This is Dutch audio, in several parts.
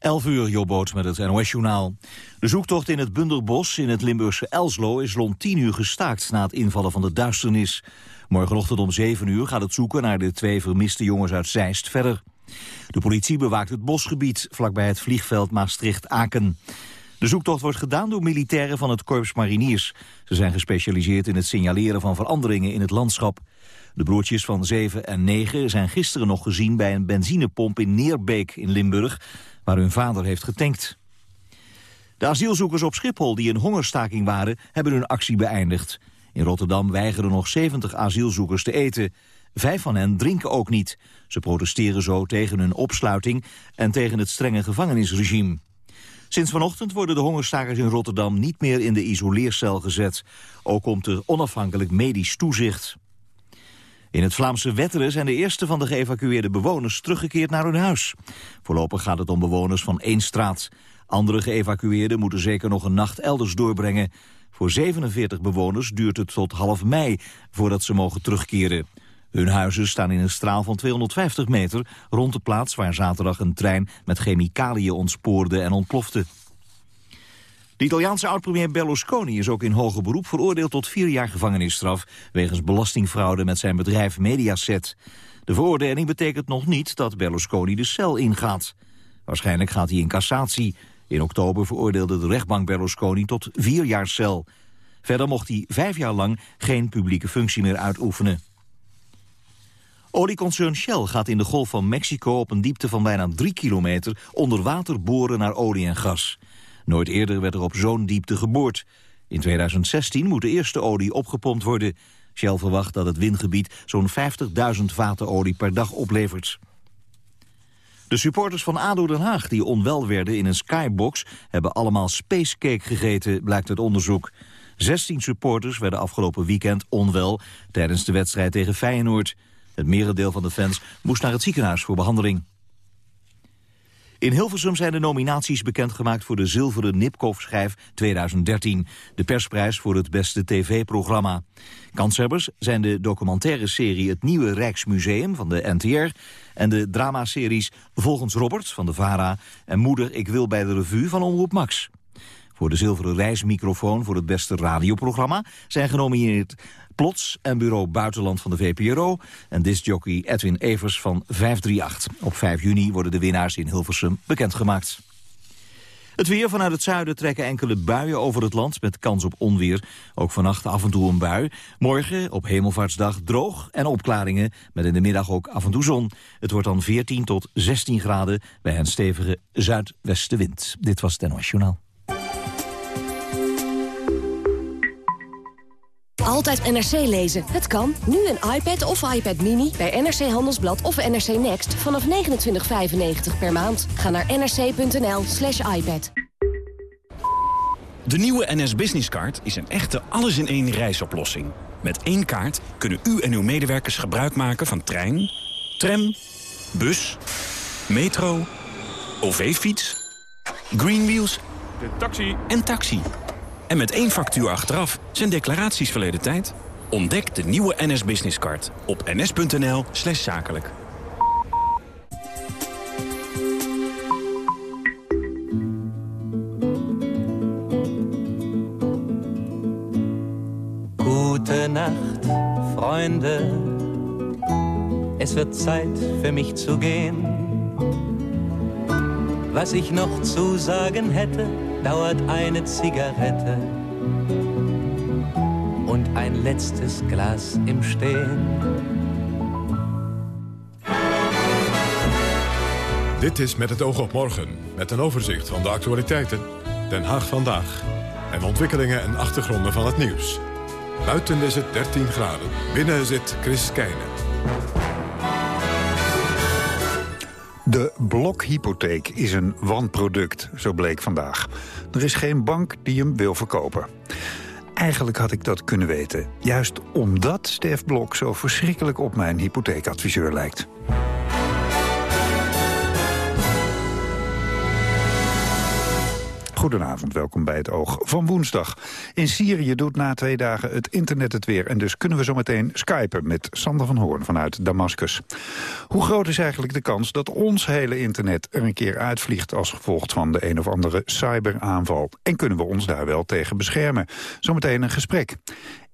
11 uur, Jobboot met het NOS-journaal. De zoektocht in het Bunderbos in het Limburgse Elslo is rond 10 uur gestaakt na het invallen van de duisternis. Morgenochtend om 7 uur gaat het zoeken naar de twee vermiste jongens uit Zeist verder. De politie bewaakt het bosgebied vlakbij het vliegveld Maastricht-Aken. De zoektocht wordt gedaan door militairen van het Korps Mariniers. Ze zijn gespecialiseerd in het signaleren van veranderingen in het landschap. De broertjes van 7 en 9 zijn gisteren nog gezien bij een benzinepomp in Neerbeek in Limburg, waar hun vader heeft getankt. De asielzoekers op Schiphol die in hongerstaking waren, hebben hun actie beëindigd. In Rotterdam weigeren nog 70 asielzoekers te eten. Vijf van hen drinken ook niet. Ze protesteren zo tegen hun opsluiting en tegen het strenge gevangenisregime. Sinds vanochtend worden de hongerstakers in Rotterdam niet meer in de isoleercel gezet. Ook komt er onafhankelijk medisch toezicht. In het Vlaamse Wetteren zijn de eerste van de geëvacueerde bewoners teruggekeerd naar hun huis. Voorlopig gaat het om bewoners van één straat. Andere geëvacueerden moeten zeker nog een nacht elders doorbrengen. Voor 47 bewoners duurt het tot half mei voordat ze mogen terugkeren. Hun huizen staan in een straal van 250 meter rond de plaats waar zaterdag een trein met chemicaliën ontspoorde en ontplofte. De Italiaanse oud-premier Berlusconi is ook in hoger beroep veroordeeld tot vier jaar gevangenisstraf wegens belastingfraude met zijn bedrijf Mediaset. De veroordeling betekent nog niet dat Berlusconi de cel ingaat. Waarschijnlijk gaat hij in cassatie. In oktober veroordeelde de rechtbank Berlusconi tot vier jaar cel. Verder mocht hij vijf jaar lang geen publieke functie meer uitoefenen. Olieconcern Shell gaat in de Golf van Mexico op een diepte van bijna drie kilometer onder water boren naar olie en gas. Nooit eerder werd er op zo'n diepte geboord. In 2016 moet de eerste olie opgepompt worden. Shell verwacht dat het windgebied zo'n 50.000 vaten olie per dag oplevert. De supporters van ADO Den Haag die onwel werden in een skybox... hebben allemaal spacecake gegeten, blijkt uit onderzoek. 16 supporters werden afgelopen weekend onwel... tijdens de wedstrijd tegen Feyenoord. Het merendeel van de fans moest naar het ziekenhuis voor behandeling. In Hilversum zijn de nominaties bekendgemaakt voor de Zilveren Nipkoff-schijf 2013. De persprijs voor het beste tv-programma. Kanshebbers zijn de documentaire serie Het Nieuwe Rijksmuseum van de NTR... en de dramaseries Volgens Robert van de VARA... en Moeder, ik wil bij de revue van Omroep Max. Voor de zilveren reismicrofoon voor het beste radioprogramma... zijn genomineerd Plots en bureau Buitenland van de VPRO... en discjockey Edwin Evers van 538. Op 5 juni worden de winnaars in Hilversum bekendgemaakt. Het weer vanuit het zuiden trekken enkele buien over het land... met kans op onweer. Ook vannacht af en toe een bui. Morgen op Hemelvaartsdag droog en opklaringen... met in de middag ook af en toe zon. Het wordt dan 14 tot 16 graden bij een stevige zuidwestenwind. Dit was het NOS Journaal. Altijd NRC lezen. Het kan. Nu een iPad of iPad Mini bij NRC Handelsblad of NRC Next vanaf 29,95 per maand. Ga naar nrc.nl slash iPad. De nieuwe NS Business Card is een echte alles-in-één reisoplossing. Met één kaart kunnen u en uw medewerkers gebruik maken van trein, tram, bus, metro, OV-fiets, Greenwheels de taxi. en taxi. En met één factuur achteraf zijn declaraties verleden tijd. Ontdek de nieuwe NS Business Card op ns.nl slash zakelijk. Nacht, Freunde. Es wird Zeit für mich zu gehen. Was ich noch zu sagen hätte, dauert eine Zigarette und ein letztes Glas im Stehen. Dit is Met het oog op morgen, met een overzicht van de actualiteiten, Den Haag vandaag en ontwikkelingen en achtergronden van het nieuws. Buiten is het 13 graden, binnen zit Chris Keijnen. De blokhypotheek is een wanproduct, zo bleek vandaag. Er is geen bank die hem wil verkopen. Eigenlijk had ik dat kunnen weten. Juist omdat Stef Blok zo verschrikkelijk op mijn hypotheekadviseur lijkt. Goedenavond, welkom bij het Oog van woensdag. In Syrië doet na twee dagen het internet het weer... en dus kunnen we zo meteen skypen met Sander van Hoorn vanuit Damascus. Hoe groot is eigenlijk de kans dat ons hele internet er een keer uitvliegt... als gevolg van de een of andere cyberaanval? En kunnen we ons daar wel tegen beschermen? Zometeen een gesprek.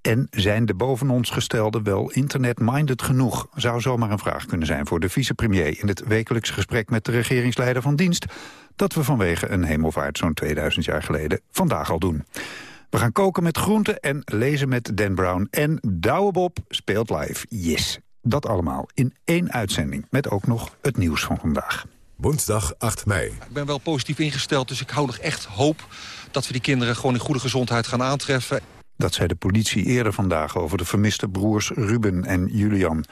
En zijn de boven ons gestelden wel internet-minded genoeg? Zou zomaar een vraag kunnen zijn voor de vicepremier... in het wekelijks gesprek met de regeringsleider van dienst... dat we vanwege een hemelvaart zo'n 2000 jaar geleden vandaag al doen. We gaan koken met groenten en lezen met Dan Brown. En Douwe Bob speelt live. Yes. Dat allemaal in één uitzending. Met ook nog het nieuws van vandaag. Woensdag 8 mei. Ik ben wel positief ingesteld, dus ik hou nog echt hoop... dat we die kinderen gewoon in goede gezondheid gaan aantreffen. Dat zei de politie eerder vandaag over de vermiste broers Ruben en Julian.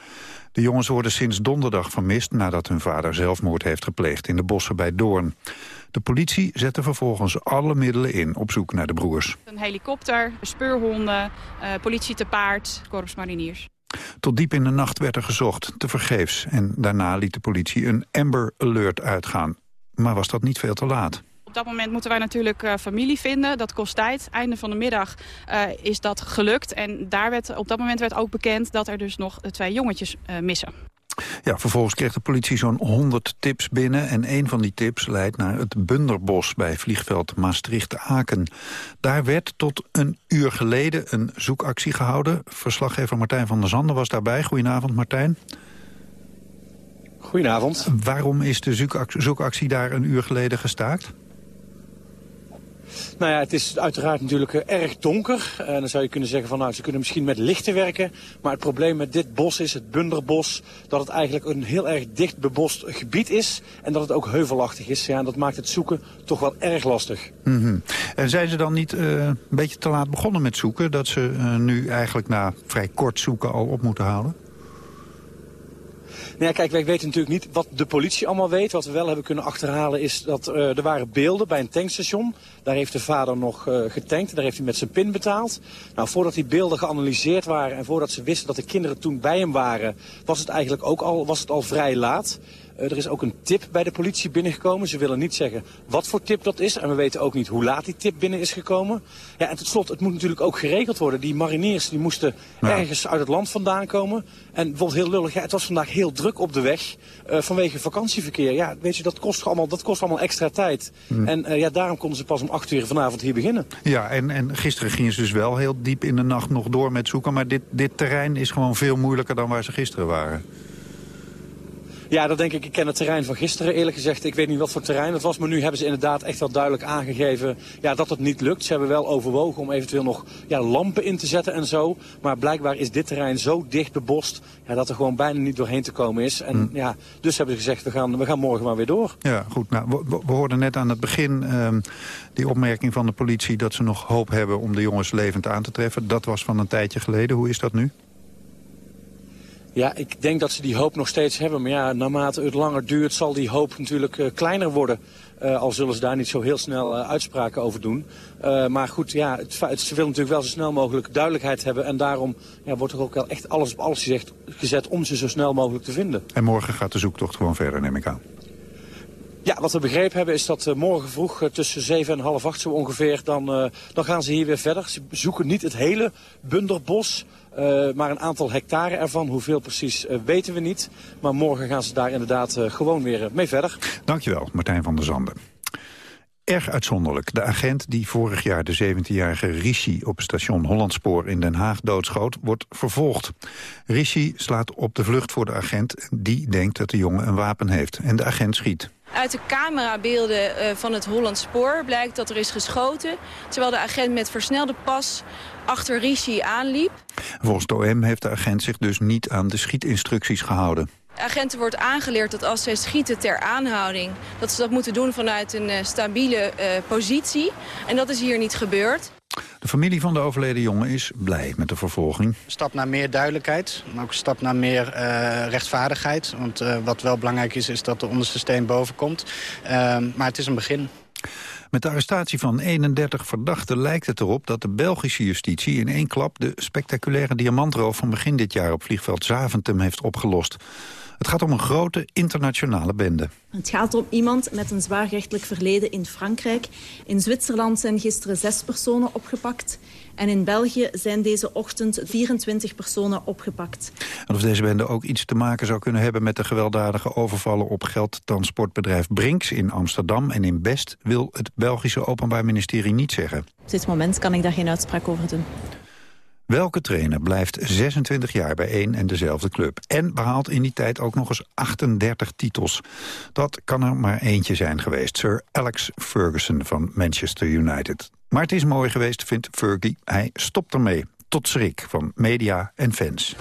De jongens worden sinds donderdag vermist nadat hun vader zelfmoord heeft gepleegd in de bossen bij Doorn. De politie zette vervolgens alle middelen in op zoek naar de broers. Een helikopter, speurhonden, uh, politie te paard, korpsmariniers. Tot diep in de nacht werd er gezocht, tevergeefs. En daarna liet de politie een Amber Alert uitgaan. Maar was dat niet veel te laat? Dat moment moeten wij natuurlijk uh, familie vinden. Dat kost tijd. Einde van de middag uh, is dat gelukt. En daar werd, op dat moment werd ook bekend dat er dus nog twee jongetjes uh, missen. Ja, vervolgens kreeg de politie zo'n 100 tips binnen... en een van die tips leidt naar het Bunderbos bij vliegveld Maastricht-Aken. Daar werd tot een uur geleden een zoekactie gehouden. Verslaggever Martijn van der Zanden was daarbij. Goedenavond, Martijn. Goedenavond. Waarom is de zoekactie daar een uur geleden gestaakt? Nou ja, het is uiteraard natuurlijk eh, erg donker. En dan zou je kunnen zeggen van nou, ze kunnen misschien met lichten werken. Maar het probleem met dit bos is, het Bunderbos, dat het eigenlijk een heel erg dicht bebost gebied is. En dat het ook heuvelachtig is. Ja, en dat maakt het zoeken toch wel erg lastig. -hmm. En zijn ze dan niet uh, een beetje te laat begonnen met zoeken? Dat ze nu eigenlijk na vrij kort zoeken al op moeten halen? Nou ja, kijk, wij weten natuurlijk niet wat de politie allemaal weet. Wat we wel hebben kunnen achterhalen is dat uh, er waren beelden bij een tankstation. Daar heeft de vader nog uh, getankt. Daar heeft hij met zijn pin betaald. Nou, voordat die beelden geanalyseerd waren en voordat ze wisten dat de kinderen toen bij hem waren... was het eigenlijk ook al, was het al vrij laat. Uh, er is ook een tip bij de politie binnengekomen. Ze willen niet zeggen wat voor tip dat is. En we weten ook niet hoe laat die tip binnen is gekomen. Ja, en tot slot, het moet natuurlijk ook geregeld worden. Die mariniers die moesten ja. ergens uit het land vandaan komen. En bijvoorbeeld heel lullig, ja, het was vandaag heel druk op de weg uh, vanwege vakantieverkeer. Ja, weet je, dat kost allemaal, dat kost allemaal extra tijd. Hmm. En uh, ja, daarom konden ze pas om acht uur vanavond hier beginnen. Ja, en, en gisteren gingen ze dus wel heel diep in de nacht nog door met zoeken. Maar dit, dit terrein is gewoon veel moeilijker dan waar ze gisteren waren. Ja, dat denk ik. Ik ken het terrein van gisteren eerlijk gezegd. Ik weet niet wat voor terrein het was. Maar nu hebben ze inderdaad echt wel duidelijk aangegeven ja, dat het niet lukt. Ze hebben wel overwogen om eventueel nog ja, lampen in te zetten en zo. Maar blijkbaar is dit terrein zo dicht bebost ja, dat er gewoon bijna niet doorheen te komen is. En hm. ja, dus hebben ze gezegd we gaan, we gaan morgen maar weer door. Ja, goed. Nou, we, we hoorden net aan het begin um, die opmerking van de politie dat ze nog hoop hebben om de jongens levend aan te treffen. Dat was van een tijdje geleden. Hoe is dat nu? Ja, ik denk dat ze die hoop nog steeds hebben. Maar ja, naarmate het langer duurt zal die hoop natuurlijk uh, kleiner worden. Uh, al zullen ze daar niet zo heel snel uh, uitspraken over doen. Maar goed, ja, het, het, ze willen natuurlijk wel zo snel mogelijk duidelijkheid hebben. En daarom ja, wordt er ook wel echt alles op alles gezegd, gezet om ze zo snel mogelijk te vinden. En morgen gaat de zoektocht gewoon verder, neem ik aan. Ja, wat we begrepen hebben is dat uh, morgen vroeg uh, tussen 7 en half 8 zo ongeveer, dan, uh, dan gaan ze hier weer verder. Ze zoeken niet het hele bunderbos, maar een aantal hectare ervan. Hoeveel precies weten we niet. Maar morgen gaan ze daar inderdaad gewoon weer mee verder. Dankjewel, Martijn van der Zanden. Erg uitzonderlijk. De agent die vorig jaar de 17-jarige Rishi op station Hollandspoor in Den Haag doodschoot, wordt vervolgd. Rishi slaat op de vlucht voor de agent die denkt dat de jongen een wapen heeft. En de agent schiet. Uit de camerabeelden van het Hollandspoor blijkt dat er is geschoten... terwijl de agent met versnelde pas achter Rishi aanliep. Volgens de OM heeft de agent zich dus niet aan de schietinstructies gehouden. Agenten wordt aangeleerd dat als zij schieten ter aanhouding... dat ze dat moeten doen vanuit een uh, stabiele uh, positie. En dat is hier niet gebeurd. De familie van de overleden jongen is blij met de vervolging. Een stap naar meer duidelijkheid, maar ook een stap naar meer uh, rechtvaardigheid. Want uh, wat wel belangrijk is, is dat de onderste steen boven komt. Uh, maar het is een begin. Met de arrestatie van 31 verdachten lijkt het erop dat de Belgische justitie in één klap de spectaculaire diamantroof van begin dit jaar op vliegveld Zaventem heeft opgelost. Het gaat om een grote internationale bende. Het gaat om iemand met een zwaarrechtelijk verleden in Frankrijk. In Zwitserland zijn gisteren zes personen opgepakt. En in België zijn deze ochtend 24 personen opgepakt. En of deze bende ook iets te maken zou kunnen hebben... met de gewelddadige overvallen op geldtransportbedrijf Brinks in Amsterdam en in Best... wil het Belgische Openbaar Ministerie niet zeggen. Op dit moment kan ik daar geen uitspraak over doen. Welke trainer blijft 26 jaar bij één en dezelfde club... en behaalt in die tijd ook nog eens 38 titels? Dat kan er maar eentje zijn geweest, Sir Alex Ferguson van Manchester United. Maar het is mooi geweest, vindt Fergie. Hij stopt ermee, tot schrik van media en fans.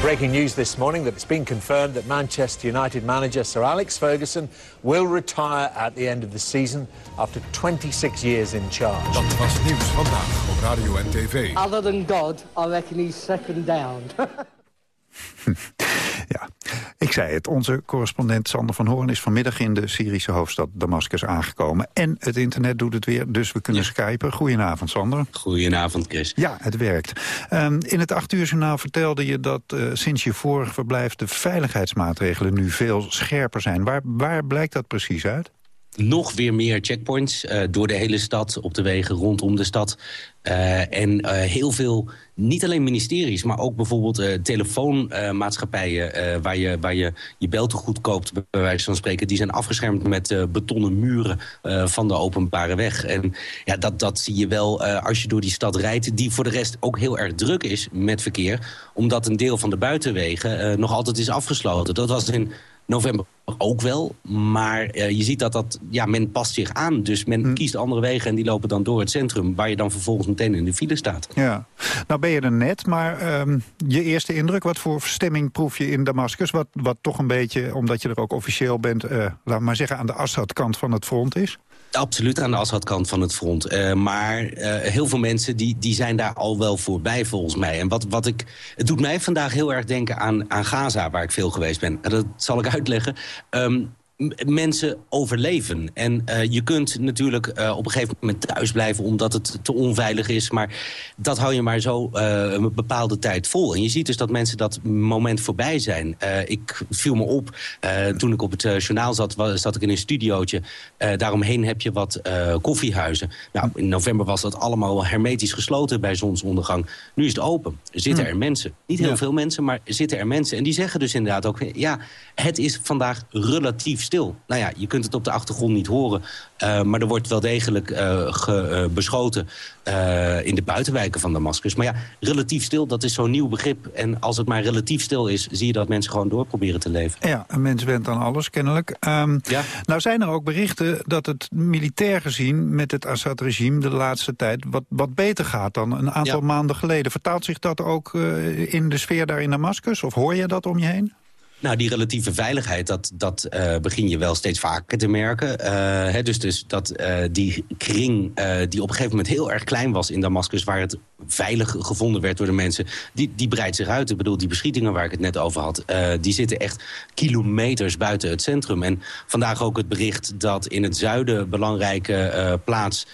Breaking news this morning that it's been confirmed that Manchester United manager Sir Alex Ferguson will retire at the end of the season after 26 years in charge. Dat was nieuws vandaag op radio en tv. Other than God, I reckon he's second down. ja, ik zei het. Onze correspondent Sander van Hoorn is vanmiddag in de Syrische hoofdstad Damascus aangekomen. En het internet doet het weer, dus we kunnen ja. skypen. Goedenavond, Sander. Goedenavond, Chris. Ja, het werkt. Um, in het acht uur journaal vertelde je dat uh, sinds je vorige verblijf... de veiligheidsmaatregelen nu veel scherper zijn. Waar, waar blijkt dat precies uit? Nog weer meer checkpoints uh, door de hele stad, op de wegen rondom de stad. Uh, en uh, heel veel, niet alleen ministeries, maar ook bijvoorbeeld telefoonmaatschappijen... waar, je, waar je je beltegoed koopt, bij wijze van spreken... die zijn afgeschermd met betonnen muren van de openbare weg. En ja, dat, dat zie je wel als je door die stad rijdt... die voor de rest ook heel erg druk is met verkeer... omdat een deel van de buitenwegen nog altijd is afgesloten. Dat was in november ook wel. Maar uh, je ziet dat, dat ja, men past zich aan. Dus men hm. kiest andere wegen en die lopen dan door het centrum... waar je dan vervolgens meteen in de file staat. Ja, nou ben je er net, maar um, je eerste indruk... wat voor stemming proef je in Damascus? Wat, wat toch een beetje, omdat je er ook officieel bent... Uh, laat maar zeggen, aan de Assad-kant van het front is? Absoluut aan de Assad-kant van het front. Uh, maar uh, heel veel mensen die, die zijn daar al wel voorbij volgens mij. En wat, wat ik, het doet mij vandaag heel erg denken aan, aan Gaza, waar ik veel geweest ben. En dat zal ik uitleggen. Um, mensen overleven. En uh, je kunt natuurlijk uh, op een gegeven moment thuis blijven... omdat het te onveilig is. Maar dat hou je maar zo uh, een bepaalde tijd vol. En je ziet dus dat mensen dat moment voorbij zijn. ik viel me op, toen ik op het journaal zat... Was, zat ik in een studiootje. daaromheen heb je wat koffiehuizen. Nou, in november was dat allemaal hermetisch gesloten bij zonsondergang. Nu is het open. Zitten er mensen. Niet heel ja. veel mensen, maar zitten er mensen. En die zeggen dus inderdaad ook... ja, het is vandaag relatief stil. Nou ja, je kunt het op de achtergrond niet horen. Uh, maar er wordt wel degelijk uh, ge, uh, beschoten in de buitenwijken van Damascus. Maar ja, relatief stil, dat is zo'n nieuw begrip. En als het maar relatief stil is, zie je dat mensen gewoon door proberen te leven. Ja, een mens went aan alles, kennelijk. Um, ja. Nou zijn er ook berichten dat het militair gezien met het Assad-regime de laatste tijd wat, wat beter gaat dan een aantal ja. maanden geleden. Vertaalt zich dat ook in de sfeer daar in Damascus? Of hoor je dat om je heen? Nou, die relatieve veiligheid, dat, dat uh, begin je wel steeds vaker te merken. Hè, dus, dus dat uh, die kring, die op een gegeven moment heel erg klein was in Damascus... waar het veilig gevonden werd door de mensen, die, die breidt zich uit. Ik bedoel, die beschietingen waar ik het net over had... die zitten echt kilometers buiten het centrum. En vandaag ook het bericht dat in het zuiden belangrijke plaats...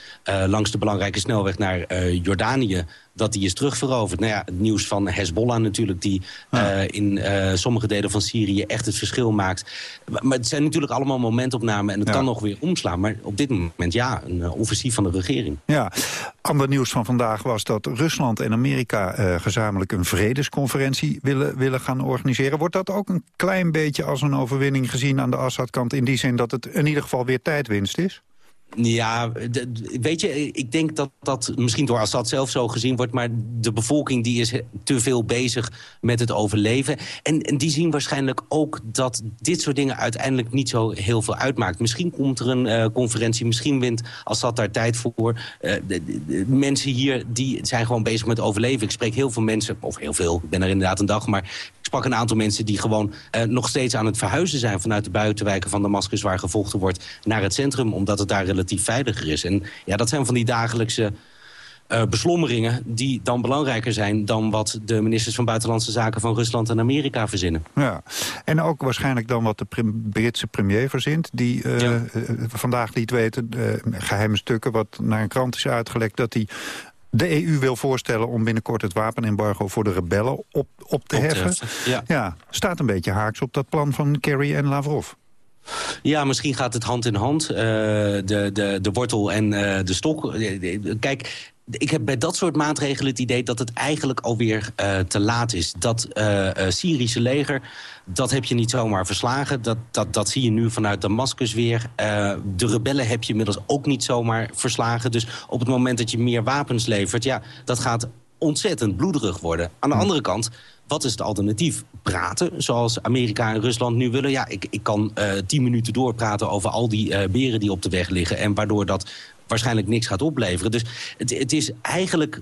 langs de belangrijke snelweg naar Jordanië dat die is terugveroverd. Nou ja, het nieuws van Hezbollah natuurlijk... die ja. uh, in uh, sommige delen van Syrië echt het verschil maakt. Maar het zijn natuurlijk allemaal momentopnamen... en het ja. kan nog weer omslaan. Maar op dit moment, ja, een uh, offensief van de regering. Ja, ander nieuws van vandaag was dat Rusland en Amerika... gezamenlijk een vredesconferentie willen, willen gaan organiseren. Wordt dat ook een klein beetje als een overwinning gezien aan de Assad-kant... in die zin dat het in ieder geval weer tijdwinst is? Ja, weet je, ik denk dat dat misschien door Assad zelf zo gezien wordt... maar de bevolking die is te veel bezig met het overleven. En, die zien waarschijnlijk ook dat dit soort dingen uiteindelijk niet zo heel veel uitmaakt. Misschien komt er een uh, conferentie, misschien wint Assad daar tijd voor. Uh, de, mensen hier die zijn gewoon bezig met overleven. Ik spreek heel veel mensen, of heel veel, ik ben er inderdaad een dag... maar ik sprak een aantal mensen die gewoon uh, nog steeds aan het verhuizen zijn... vanuit de buitenwijken van Damascus waar gevochten wordt naar het centrum... omdat het daar relatief veiliger is. En ja, dat zijn van die dagelijkse uh, beslommeringen... die dan belangrijker zijn dan wat de ministers van Buitenlandse Zaken... van Rusland en Amerika verzinnen. Ja, en ook waarschijnlijk dan wat de prim Britse premier verzint... die uh, ja. uh, vandaag liet weten, geheime stukken... wat naar een krant is uitgelekt, dat hij de EU wil voorstellen om binnenkort het wapenembargo voor de rebellen op, op te heffen. ja. staat een beetje haaks op dat plan van Kerry en Lavrov. Ja, misschien gaat het hand in hand. Uh, de, de, de wortel en uh, de stok. Kijk, ik heb bij dat soort maatregelen het idee dat het eigenlijk alweer uh, te laat is. Dat Syrische leger, dat heb je niet zomaar verslagen. Dat, dat, dat zie je nu vanuit Damascus weer. De rebellen heb je inmiddels ook niet zomaar verslagen. Dus op het moment dat je meer wapens levert... ja, dat gaat ontzettend bloederig worden. Aan de andere kant, wat is het alternatief? Praten, zoals Amerika en Rusland nu willen. Ja, ik, ik kan uh, tien minuten doorpraten over al die uh, beren die op de weg liggen... en waardoor dat waarschijnlijk niks gaat opleveren. Dus het, het is eigenlijk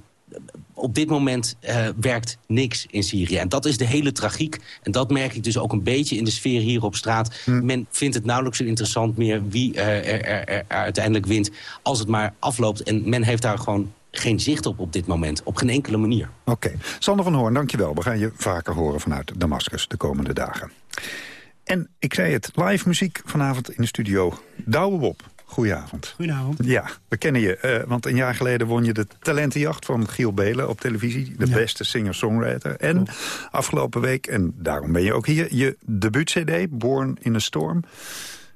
op dit moment uh, werkt niks in Syrië. En dat is de hele tragiek. En dat merk ik dus ook een beetje in de sfeer hier op straat. Hm. Men vindt het nauwelijks zo interessant meer wie uh, er, er, er, uiteindelijk wint... als het maar afloopt. En men heeft daar gewoon geen zicht op op dit moment. Op geen enkele manier. Oké. Okay. Sander van Hoorn, dankjewel. We gaan je vaker horen vanuit Damascus de komende dagen. En ik zei het, live muziek vanavond in de studio. Douwe Bob. Goedenavond. Goedenavond. Ja, we kennen je. Uh, want een jaar geleden won je de talentenjacht van Giel Belen op televisie. De ja. beste singer-songwriter. En afgelopen week, en daarom ben je ook hier... je debuut-cd, Born in a Storm.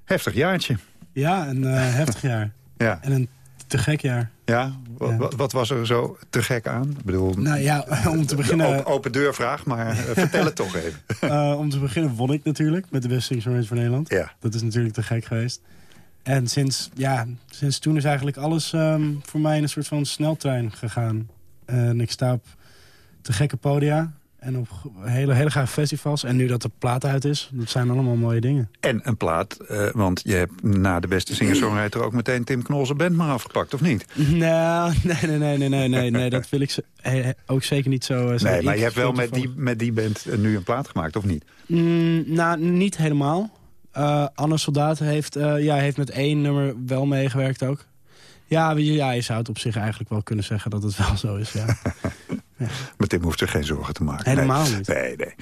Heftig jaartje. Ja, een uh, heftig jaar. ja. En een te gek jaar. Ja? ja. Wat, wat, was er zo te gek aan? Ik bedoel, nou ja, om te beginnen... Open, open deurvraag, maar uh, vertel het toch even. Uh, om te beginnen won ik natuurlijk met de beste singer-songwriter van Nederland. Ja. Dat is natuurlijk te gek geweest. En sinds, ja, sinds toen is eigenlijk alles um, voor mij in een soort van sneltrein gegaan. En ik sta op te gekke podia en op hele, hele gave festivals. En nu dat de plaat uit is, dat zijn allemaal mooie dingen. En een plaat, uh, want je hebt na de beste singer-songwriter... ook meteen Tim Knol zijn band maar afgepakt, of niet? Nou, nee, nee, nee, nee, nee, nee, nee dat wil ik ook zeker niet zo uh, Nee, maar je hebt wel met die, met die band nu een plaat gemaakt, of niet? Mm, nou, niet helemaal. Uh, Anne Soldaat heeft, ja, heeft met één nummer wel meegewerkt ook. Ja, ja, je zou het op zich eigenlijk wel kunnen zeggen dat het wel zo is, ja. ja. Maar Tim hoeft er geen zorgen te maken. Helemaal nee. niet. Nee, nee.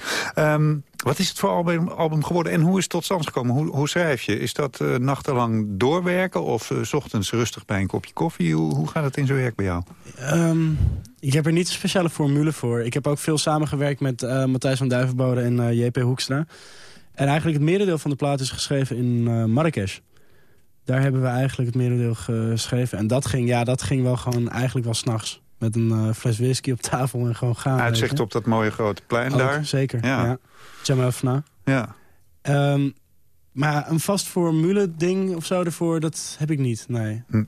Um, wat is het voor album, album, geworden en hoe is het tot stand gekomen? Hoe, hoe schrijf je? Is dat uh, nachtenlang doorwerken of s ochtends rustig bij een kopje koffie? Hoe, hoe gaat het in zijn werk bij jou? Um, ik heb er niet een speciale formule voor. Ik heb ook veel samengewerkt met Matthijs van Duivenbode en J.P. Hoekstra. En eigenlijk het merendeel van de plaat is geschreven in Marrakesh. Daar hebben we eigenlijk het merendeel geschreven. En dat ging, ja, dat ging wel gewoon eigenlijk wel s'nachts. Met een uh, fles whisky op tafel en gewoon gaan. Uitzicht op dat mooie grote plein Ook, daar. Zeker, ja. ja. Ja. Um, maar een vast formule ding of zo ervoor, dat heb ik niet, nee. Hm.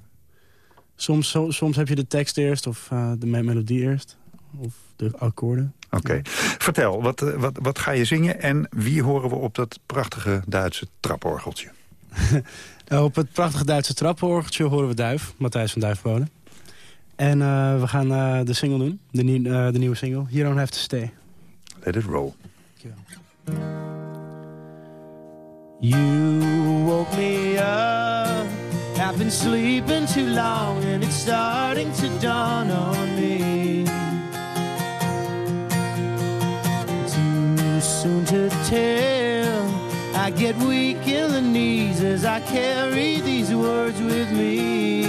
Soms, so, soms heb je de tekst eerst of uh, de melodie eerst. Of de akkoorden. Oké. Okay. Vertel, wat, wat, wat ga je zingen en wie horen we op dat prachtige Duitse traporgeltje? op het prachtige Duitse traporgeltje horen we Duif, Matthijs van Duifboden. En uh, we gaan uh, de single doen, de, nie uh, de nieuwe single, You Don't Have To Stay. Let it roll. You woke me up, I've been sleeping too long and it's starting to dawn on me. soon to tell. I get weak in the knees as I carry these words with me.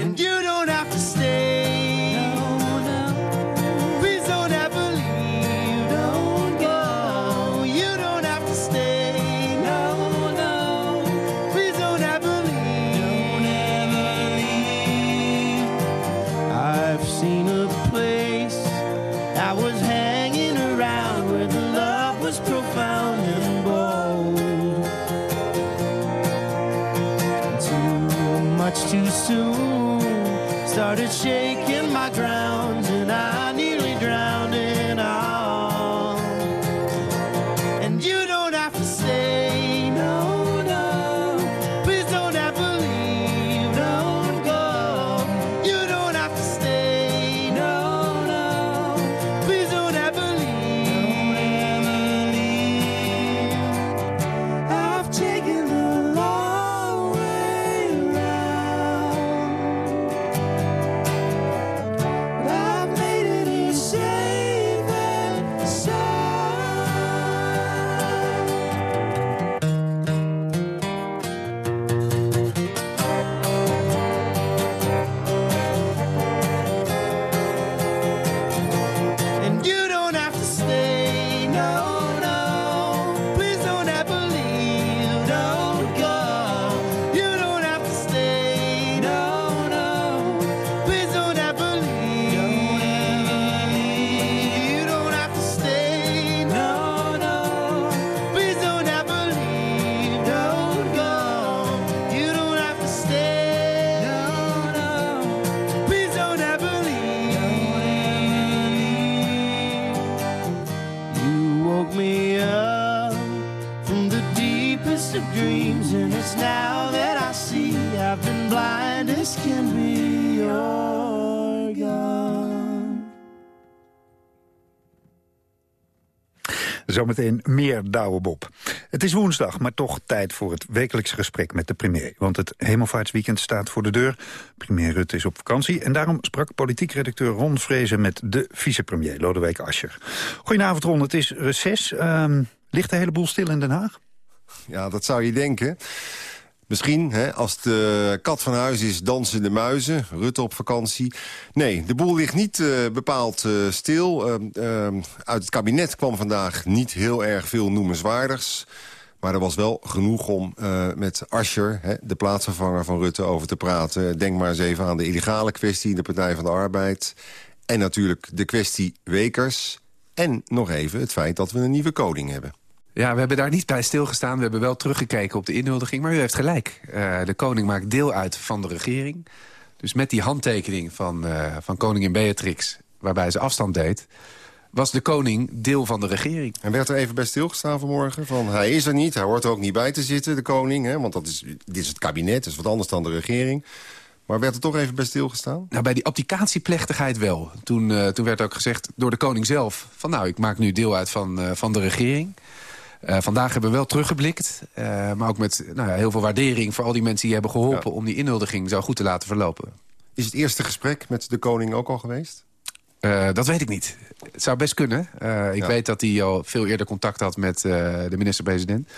And you don't have to stay. Much too soon. Started shaking my grounds and I nearly drowned Zometeen meer Douwe Bob. Het is woensdag, maar toch tijd voor het wekelijkse gesprek met de premier. Want het hemelvaartsweekend staat voor de deur. Premier Rutte is op vakantie en daarom sprak politiek redacteur Ron Vrezen met de vicepremier Lodewijk Asscher. Goedenavond Ron, het is reces. Ehm, ligt de hele boel stil in Den Haag? Ja, dat zou je denken. Misschien, hè, als de kat van huis is, dansen de muizen. Rutte op vakantie. Nee, de boel ligt niet eh, bepaald eh, stil. Ehm, ehm, uit het kabinet kwam vandaag niet heel erg veel noemenswaardigs. Maar er was wel genoeg om eh, met Ascher, de plaatsvervanger van Rutte, over te praten. Denk maar eens even aan de illegale kwestie in de Partij van de Arbeid. En natuurlijk de kwestie Wekers. En nog even het feit dat we een nieuwe koning hebben. Ja, we hebben daar niet bij stilgestaan. We hebben wel teruggekeken op de inhuldiging. Maar u heeft gelijk. Uh, de koning maakt deel uit van de regering. Dus met die handtekening van, uh, van koningin Beatrix... waarbij ze afstand deed was de koning deel van de regering. En werd er even bij stilgestaan vanmorgen? Van, hij is er niet, hij hoort er ook niet bij te zitten, de koning. Hè? Want dat is, dit is het kabinet, dat is wat anders dan de regering. Maar werd er toch even bij stilgestaan? Nou, bij die abdicatieplechtigheid wel. Toen, uh, toen werd ook gezegd door de koning zelf... van nou, ik maak nu deel uit van, uh, van de regering... Uh, vandaag hebben we wel teruggeblikt. Uh, maar ook met nou ja, heel veel waardering voor al die mensen die hebben geholpen... Ja. om die inhuldiging zo goed te laten verlopen. Is het eerste gesprek met de koning ook al geweest? Uh, dat weet ik niet. Het zou best kunnen. ik ja. weet dat hij al veel eerder contact had met de minister-president.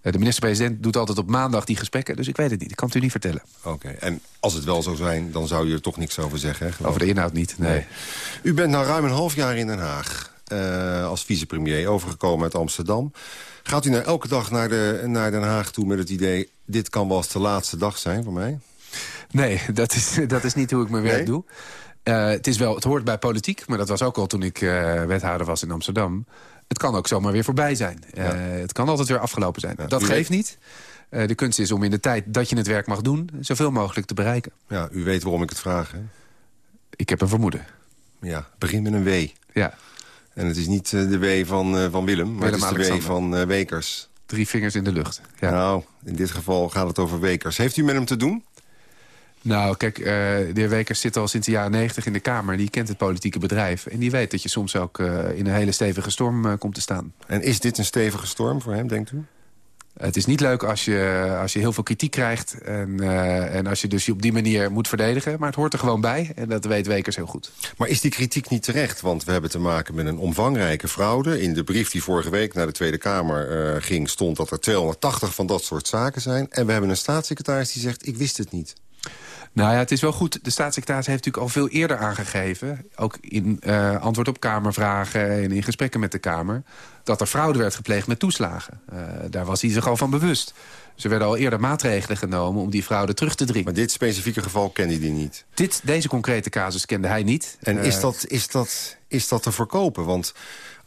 de minister-president doet altijd op maandag die gesprekken. Dus ik weet het niet. Ik kan het u niet vertellen. Oké. Okay. En als het wel zou zijn, dan zou je er toch niks over zeggen? Hè, over de inhoud niet, nee. nee. U bent nou ruim een half jaar in Den Haag. Uh, als vicepremier overgekomen uit Amsterdam. Gaat u nou elke dag naar, de, naar Den Haag toe met het idee... dit kan wel eens de laatste dag zijn voor mij? Nee, dat is, dat is niet hoe ik mijn werk nee? doe. Uh, het, is wel, het hoort bij politiek, maar dat was ook al toen ik uh, wethouder was in Amsterdam. Het kan ook zomaar weer voorbij zijn. Ja. het kan altijd weer afgelopen zijn. Ja, dat geeft weet... niet. de kunst is om in de tijd dat je het werk mag doen... zoveel mogelijk te bereiken. Ja, u weet waarom ik het vraag, hè? Ik heb een vermoeden. Ja, begin met een W. Ja. En het is niet de W van, uh, van Willem, maar Willem het is de W van uh, Wekers. Drie vingers in de lucht. Ja. Nou, in dit geval gaat het over Wekers. Heeft u met hem te doen? Nou, kijk, uh, de heer Wekers zit al sinds de jaren negentig in de Kamer. Die kent het politieke bedrijf. En die weet dat je soms ook in een hele stevige storm komt te staan. En is dit een stevige storm voor hem, denkt u? Het is niet leuk als je, als je heel veel kritiek krijgt... En, uh, en als je dus je op die manier moet verdedigen. Maar het hoort er gewoon bij en dat weet Wekers heel goed. Maar is die kritiek niet terecht? Want we hebben te maken met een omvangrijke fraude. In de brief die vorige week naar de Tweede Kamer uh, ging... stond dat er 280 van dat soort zaken zijn. En we hebben een staatssecretaris die zegt, ik wist het niet. Nou ja, het is wel goed. De staatssecretaris heeft natuurlijk al veel eerder aangegeven... ook in uh, antwoord op Kamervragen en in gesprekken met de Kamer... dat er fraude werd gepleegd met toeslagen. Uh, daar was hij zich al van bewust. Er werden al eerder maatregelen genomen om die fraude terug te dringen. Maar dit specifieke geval kende hij niet? Dit, deze concrete casus kende hij niet. En uh, is, dat, is, dat, is dat te voorkopen? Want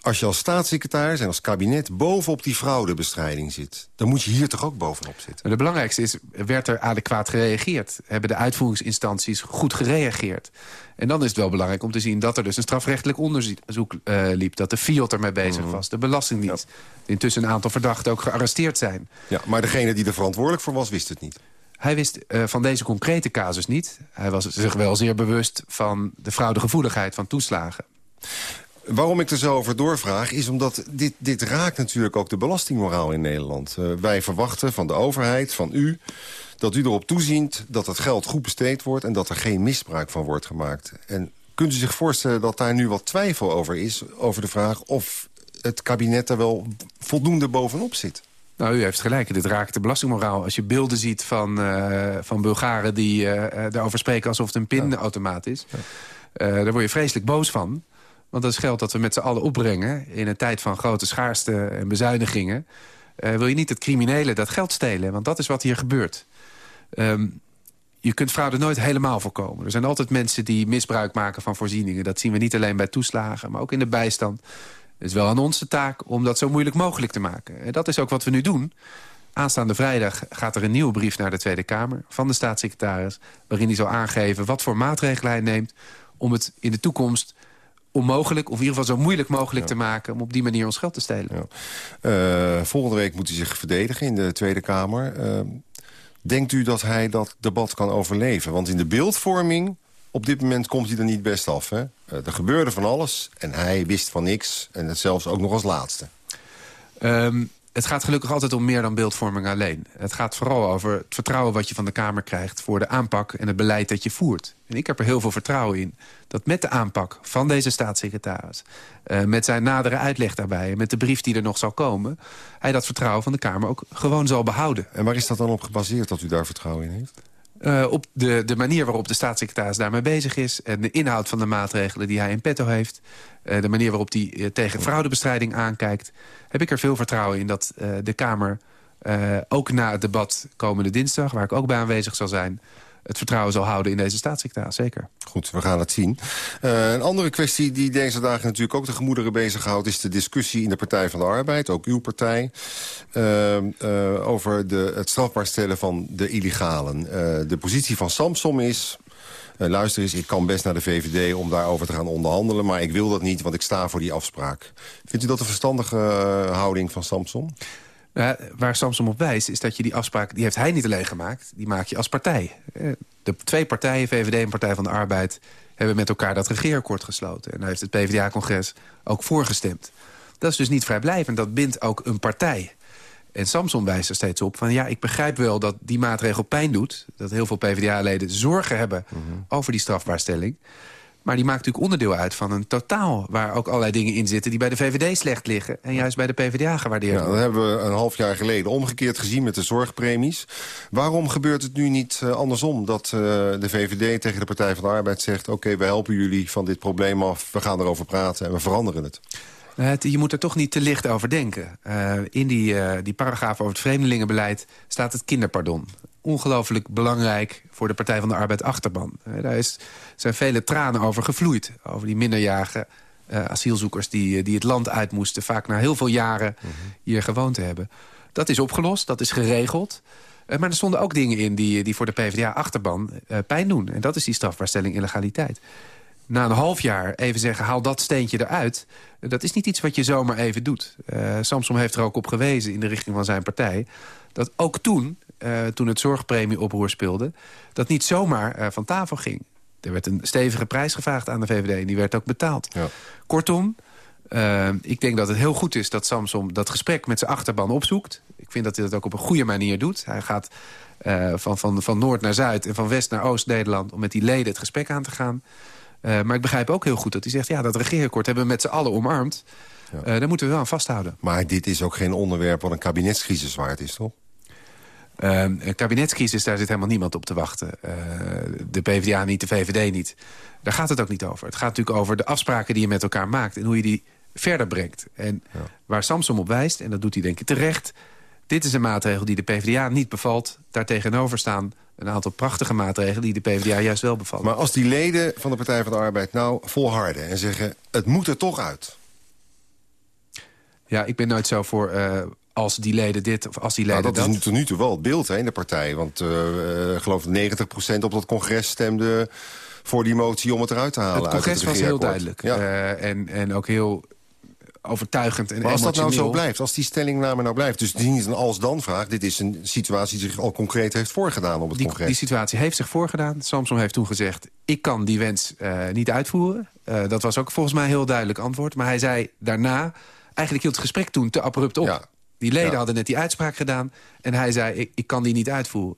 als je als staatssecretaris en als kabinet bovenop die fraudebestrijding zit... dan moet je hier toch ook bovenop zitten? De belangrijkste is, werd er adequaat gereageerd? Hebben de uitvoeringsinstanties goed gereageerd? En dan is het wel belangrijk om te zien dat er dus een strafrechtelijk onderzoek uh, liep. Dat de FIOT ermee bezig was, de Belastingdienst. Ja. Intussen een aantal verdachten ook gearresteerd zijn. Ja, maar degene die er verantwoordelijk voor was, wist het niet. Hij wist uh, van deze concrete casus niet. Hij was zich wel zeer bewust van de fraudegevoeligheid van toeslagen. Waarom ik er zo over doorvraag is omdat dit, dit raakt natuurlijk ook de belastingmoraal in Nederland. Uh, wij verwachten van de overheid, van u, dat u erop toeziet dat het geld goed besteed wordt... en dat er geen misbruik van wordt gemaakt. En kunt u zich voorstellen dat daar nu wat twijfel over is... over de vraag of het kabinet er wel voldoende bovenop zit? Nou, u heeft gelijk. Dit raakt de belastingmoraal. Als je beelden ziet van, uh, van Bulgaren die uh, daarover spreken... alsof het een pinautomaat is... Ja. daar word je vreselijk boos van. Want dat is geld dat we met z'n allen opbrengen... in een tijd van grote schaarste en bezuinigingen... Uh, wil je niet het criminelen dat geld stelen. Want dat is wat hier gebeurt. Um, je kunt fraude nooit helemaal voorkomen. Er zijn altijd mensen die misbruik maken van voorzieningen. Dat zien we niet alleen bij toeslagen, maar ook in de bijstand. Het is wel aan onze taak om dat zo moeilijk mogelijk te maken. En dat is ook wat we nu doen. Aanstaande vrijdag gaat er een nieuwe brief naar de Tweede Kamer... van de staatssecretaris, waarin hij zal aangeven wat voor maatregelen hij neemt... om het in de toekomst onmogelijk, of in ieder geval zo moeilijk mogelijk te maken... om op die manier ons geld te stelen. Eh, volgende week moet hij zich verdedigen in de Tweede Kamer. Eh, denkt u dat hij dat debat kan overleven? Want in de beeldvorming, op dit moment komt hij er niet best af. Hè? Eh, er gebeurde van alles en hij wist van niks. En het zelfs ook nog als laatste. Ehm, het gaat gelukkig altijd om meer dan beeldvorming alleen. Het gaat vooral over het vertrouwen wat je van de Kamer krijgt... voor de aanpak en het beleid dat je voert. En ik heb er heel veel vertrouwen in dat met de aanpak van deze staatssecretaris... Uh, met zijn nadere uitleg daarbij en met de brief die er nog zal komen... hij dat vertrouwen van de Kamer ook gewoon zal behouden. En waar is dat dan op gebaseerd dat u daar vertrouwen in heeft? Uh, op de, de manier waarop de staatssecretaris daarmee bezig is... en de inhoud van de maatregelen die hij in petto heeft... Uh, de manier waarop hij tegen fraudebestrijding aankijkt... heb ik er veel vertrouwen in dat de Kamer... ook na het debat komende dinsdag, waar ik ook bij aanwezig zal zijn het vertrouwen zal houden in deze staatssecretaris, zeker. Goed, we gaan het zien. Uh, een andere kwestie die deze dagen natuurlijk ook de gemoederen bezighoudt... is de discussie in de Partij van de Arbeid, ook uw partij... Over de, het strafbaar stellen van de illegalen. de positie van Samsom is... luister eens, ik kan best naar de VVD om daarover te gaan onderhandelen... maar ik wil dat niet, want ik sta voor die afspraak. Vindt u dat een verstandige houding van Samsom? Uh, waar Samsom op wijst, is dat je die afspraak... die heeft hij niet alleen gemaakt, die maak je als partij. De twee partijen, VVD en Partij van de Arbeid... hebben met elkaar dat regeerakkoord gesloten. En daar heeft het PvdA-congres ook voorgestemd. Dat is dus niet vrijblijvend, dat bindt ook een partij. En Samson wijst er steeds op van... ja, ik begrijp wel dat die maatregel pijn doet. Dat heel veel PvdA-leden zorgen hebben mm -hmm. over die strafbaarstelling. Maar die maakt natuurlijk onderdeel uit van een totaal... waar ook allerlei dingen in zitten die bij de VVD slecht liggen... en juist bij de PvdA gewaardeerd worden. Ja, dat hebben we een half jaar geleden omgekeerd gezien met de zorgpremies. Waarom gebeurt het nu niet uh, andersom? Dat uh, de VVD tegen de Partij van de Arbeid zegt... oké, okay, we helpen jullie van dit probleem af, we gaan erover praten en we veranderen het. Het, je moet er toch niet te licht over denken. Uh, in die, uh, die paragraaf over het vreemdelingenbeleid staat het kinderpardon. Ongelooflijk belangrijk voor de Partij van de Arbeid achterban. Uh, daar is, zijn vele tranen over gevloeid. Over die minderjarige asielzoekers die, die het land uit moesten. Vaak na heel veel jaren -hmm. hier gewoond te hebben. Dat is opgelost, dat is geregeld. maar er stonden ook dingen in die, die voor de PvdA-achterban pijn doen. En dat is die strafbaarstelling illegaliteit na een half jaar even zeggen, haal dat steentje eruit... dat is niet iets wat je zomaar even doet. Uh, Samsom heeft er ook op gewezen in de richting van zijn partij... dat ook toen, uh, toen het zorgpremieoproer speelde... dat niet zomaar uh, van tafel ging. Er werd een stevige prijs gevraagd aan de VVD en die werd ook betaald. Ja. Kortom, ik denk dat het heel goed is dat Samsom dat gesprek met zijn achterban opzoekt. Ik vind dat hij dat ook op een goede manier doet. Hij gaat van, van, van noord naar zuid en van west naar oost-Nederland... om met die leden het gesprek aan te gaan... Uh, maar ik begrijp ook heel goed dat hij zegt... ja, dat regeerakkoord hebben we met z'n allen omarmd. Ja. Uh, daar moeten we wel aan vasthouden. Maar dit is ook geen onderwerp wat een kabinetscrisis waard is, toch? Uh, een kabinetscrisis, daar zit helemaal niemand op te wachten. de PvdA niet, de VVD niet. Daar gaat het ook niet over. Het gaat natuurlijk over de afspraken die je met elkaar maakt... en hoe je die verder brengt. En ja. waar Samsom op wijst, en dat doet hij denk ik terecht... dit is een maatregel die de PvdA niet bevalt. Daar tegenover staan een aantal prachtige maatregelen die de PvdA juist wel bevallen. Maar als die leden van de Partij van de Arbeid nou volharden en zeggen... het moet er toch uit. Ja, ik ben nooit zo voor... Uh, als die leden dit of als die leden nou, dat. dat is tot nu toe wel het beeld hè, in de partij. Want uh, uh, geloof 90% op dat congres stemde voor die motie om het eruit te halen. Het congres het was heel duidelijk. Ja. Uh, en, en ook heel overtuigend en maar als emotioneel. dat nou zo blijft, als die stellingname nou blijft... dus het is niet een als-dan-vraag, dit is een situatie die zich al concreet heeft voorgedaan op het die, congres. Die situatie heeft zich voorgedaan. Samson heeft toen gezegd, ik kan die wens uh, niet uitvoeren. Uh, dat was ook volgens mij een heel duidelijk antwoord. Maar hij zei daarna, eigenlijk hield het gesprek toen te abrupt op. Ja. Die leden ja. hadden net die uitspraak gedaan en hij zei, ik, ik kan die niet uitvoeren.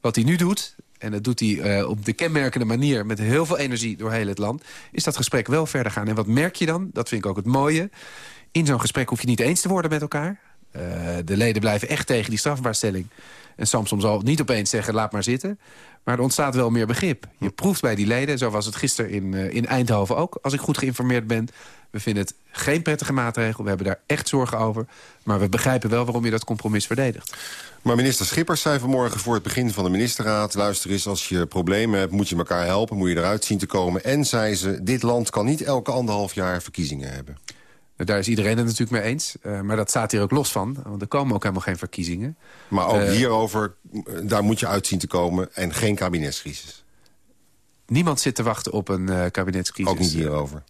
Wat hij nu doet, en dat doet hij uh, op de kenmerkende manier... met heel veel energie door heel het land... is dat gesprek wel verder gaan. En wat merk je dan? Dat vind ik ook het mooie. In zo'n gesprek hoef je niet eens te worden met elkaar. Uh, de leden blijven echt tegen die strafbaarstelling. En Samsom zal niet opeens zeggen, laat maar zitten. Maar er ontstaat wel meer begrip. Je proeft bij die leden, zo was het gisteren in, uh, in Eindhoven ook... als ik goed geïnformeerd ben. We vinden het geen prettige maatregel. We hebben daar echt zorgen over. Maar we begrijpen wel waarom je dat compromis verdedigt. Maar minister Schippers zei vanmorgen voor het begin van de ministerraad... luister eens, als je problemen hebt, moet je elkaar helpen... moet je eruit zien te komen. En zei ze, dit land kan niet elke anderhalf jaar verkiezingen hebben. Daar is iedereen het natuurlijk mee eens. Uh, maar dat staat hier ook los van. Want er komen ook helemaal geen verkiezingen. Maar ook uh, hierover, daar moet je uitzien te komen. En geen kabinetscrisis. Niemand zit te wachten op een uh, kabinetscrisis. Ook niet hierover.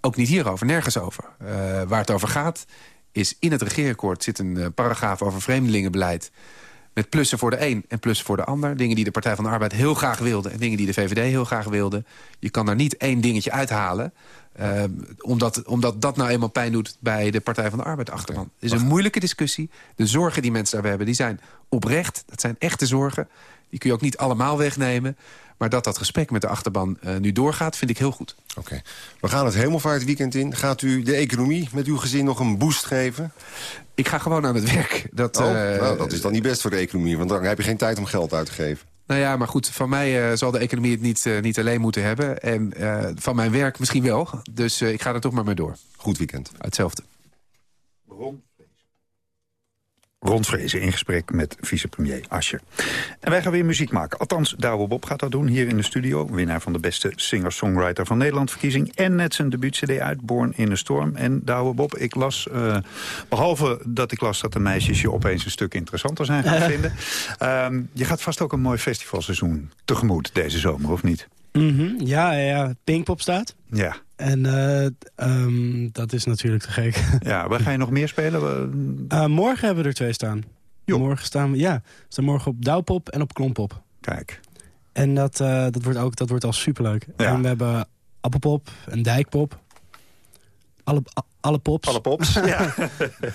ook niet hierover, nergens over. Eh, waar het over gaat is in het regeerakkoord zit een uh, paragraaf over vreemdelingenbeleid... met plussen voor de een en plussen voor de ander. Dingen die de Partij van de Arbeid heel graag wilde... en dingen die de VVD heel graag wilde. Je kan daar niet één dingetje uithalen... Uh, omdat, omdat dat nou eenmaal pijn doet bij de Partij van de Arbeid achterban. Het is een moeilijke discussie. De zorgen die mensen daar hebben, die zijn oprecht. Dat zijn echte zorgen. Die kun je ook niet allemaal wegnemen. Maar dat dat gesprek met de achterban uh, nu doorgaat, vind ik heel goed. Oké. We gaan het hemelvaartweekend in. Gaat u de economie met uw gezin nog een boost geven? Ik ga gewoon aan het werk. Dat, oh, uh, nou, dat is dan niet best voor de economie, want dan heb je geen tijd om geld uit te geven. Nou ja, maar goed, van mij uh, zal de economie het niet, uh, niet alleen moeten hebben. En uh, van mijn werk misschien wel. Dus ik ga er toch maar mee door. Goed weekend. Hetzelfde. Ron Vrezen in gesprek met vicepremier Ascher. En wij gaan weer muziek maken. Althans, Douwe Bob gaat dat doen hier in de studio. Winnaar van de beste singer-songwriter van Nederland verkiezing. En net zijn debuut-cd uit, Born in a Storm. En Douwe Bob, ik las, uh, behalve dat ik las dat de meisjes je opeens een stuk interessanter zijn gaan vinden. Um, je gaat vast ook een mooi festivalseizoen tegemoet deze zomer, of niet? Mm -hmm. Ja, ja, ja. Pinkpop staat. Ja. En uh, um, dat is natuurlijk te gek. Ja, waar ga je nog meer spelen? Uh, morgen hebben we er twee staan. Jo. Morgen staan we, ja. We staan morgen op Douwpop en op Klompop. Kijk. En dat, uh, dat, wordt ook, dat wordt al superleuk. Ja. En we hebben Appelpop en Dijkpop. Alle, alle pops. Alle pops, ja.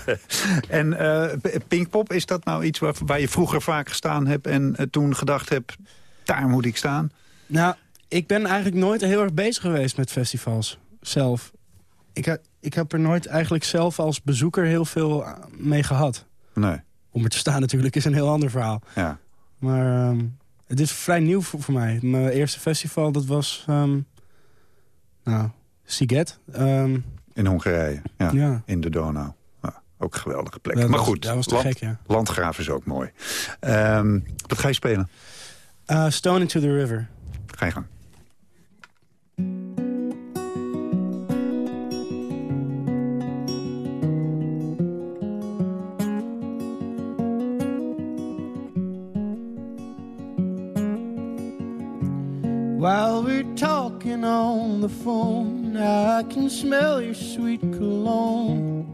en uh, Pinkpop, is dat nou iets waar, waar je vroeger vaak gestaan hebt... en uh, toen gedacht hebt, daar moet ik staan? Nou, ik ben eigenlijk nooit heel erg bezig geweest met festivals. Zelf. Ik, ik heb er nooit eigenlijk zelf als bezoeker heel veel mee gehad. Nee. Om er te staan natuurlijk is een heel ander verhaal. Ja. Maar um, het is vrij nieuw voor, voor, mij. Mijn eerste festival, dat was... Um, nou, Siget. Um, in Hongarije, ja. ja. In de Donau. Ja, ook een geweldige plek. Maar was, goed, dat was te land, gek, ja. Landgraaf is ook mooi. Wat ga je spelen? Uh, Stone into the River. Ga je gang. Talking on the phone, I can smell your sweet cologne.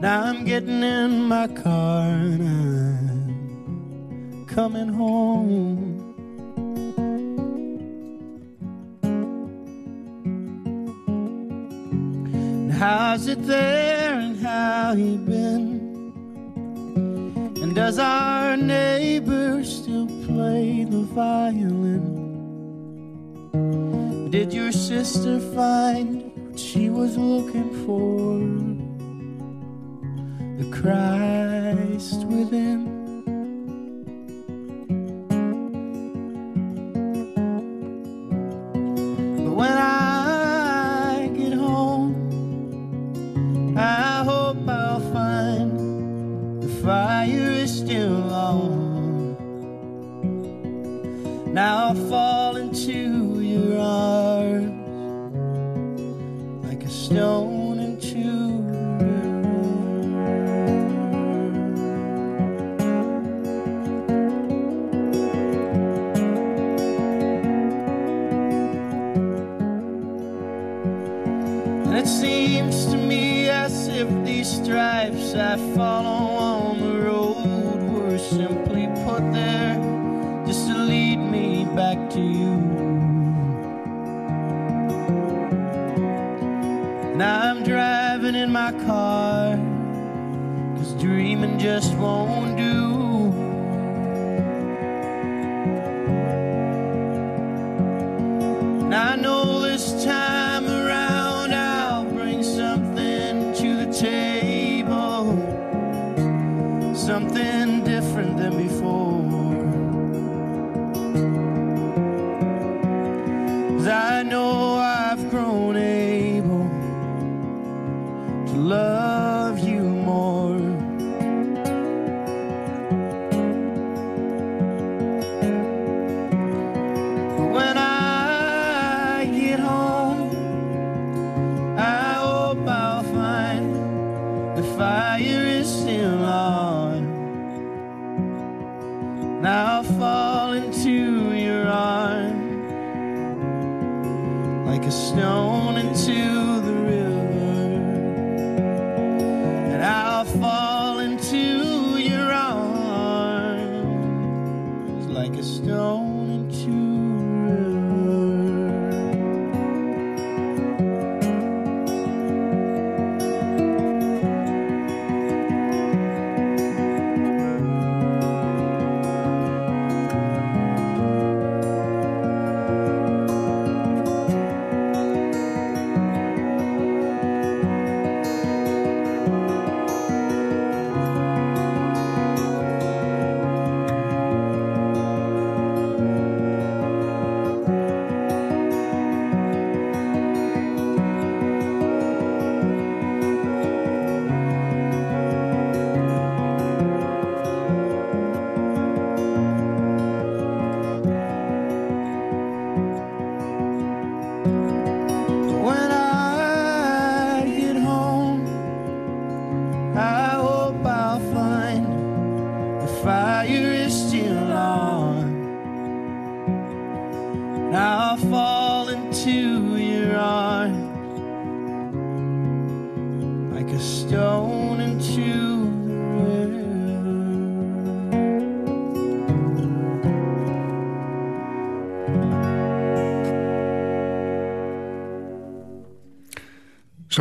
Now I'm getting in my car and I'm coming home. How's it there and how you been? Does our neighbor still play the violin? Did your sister find what she was looking for? The Christ within.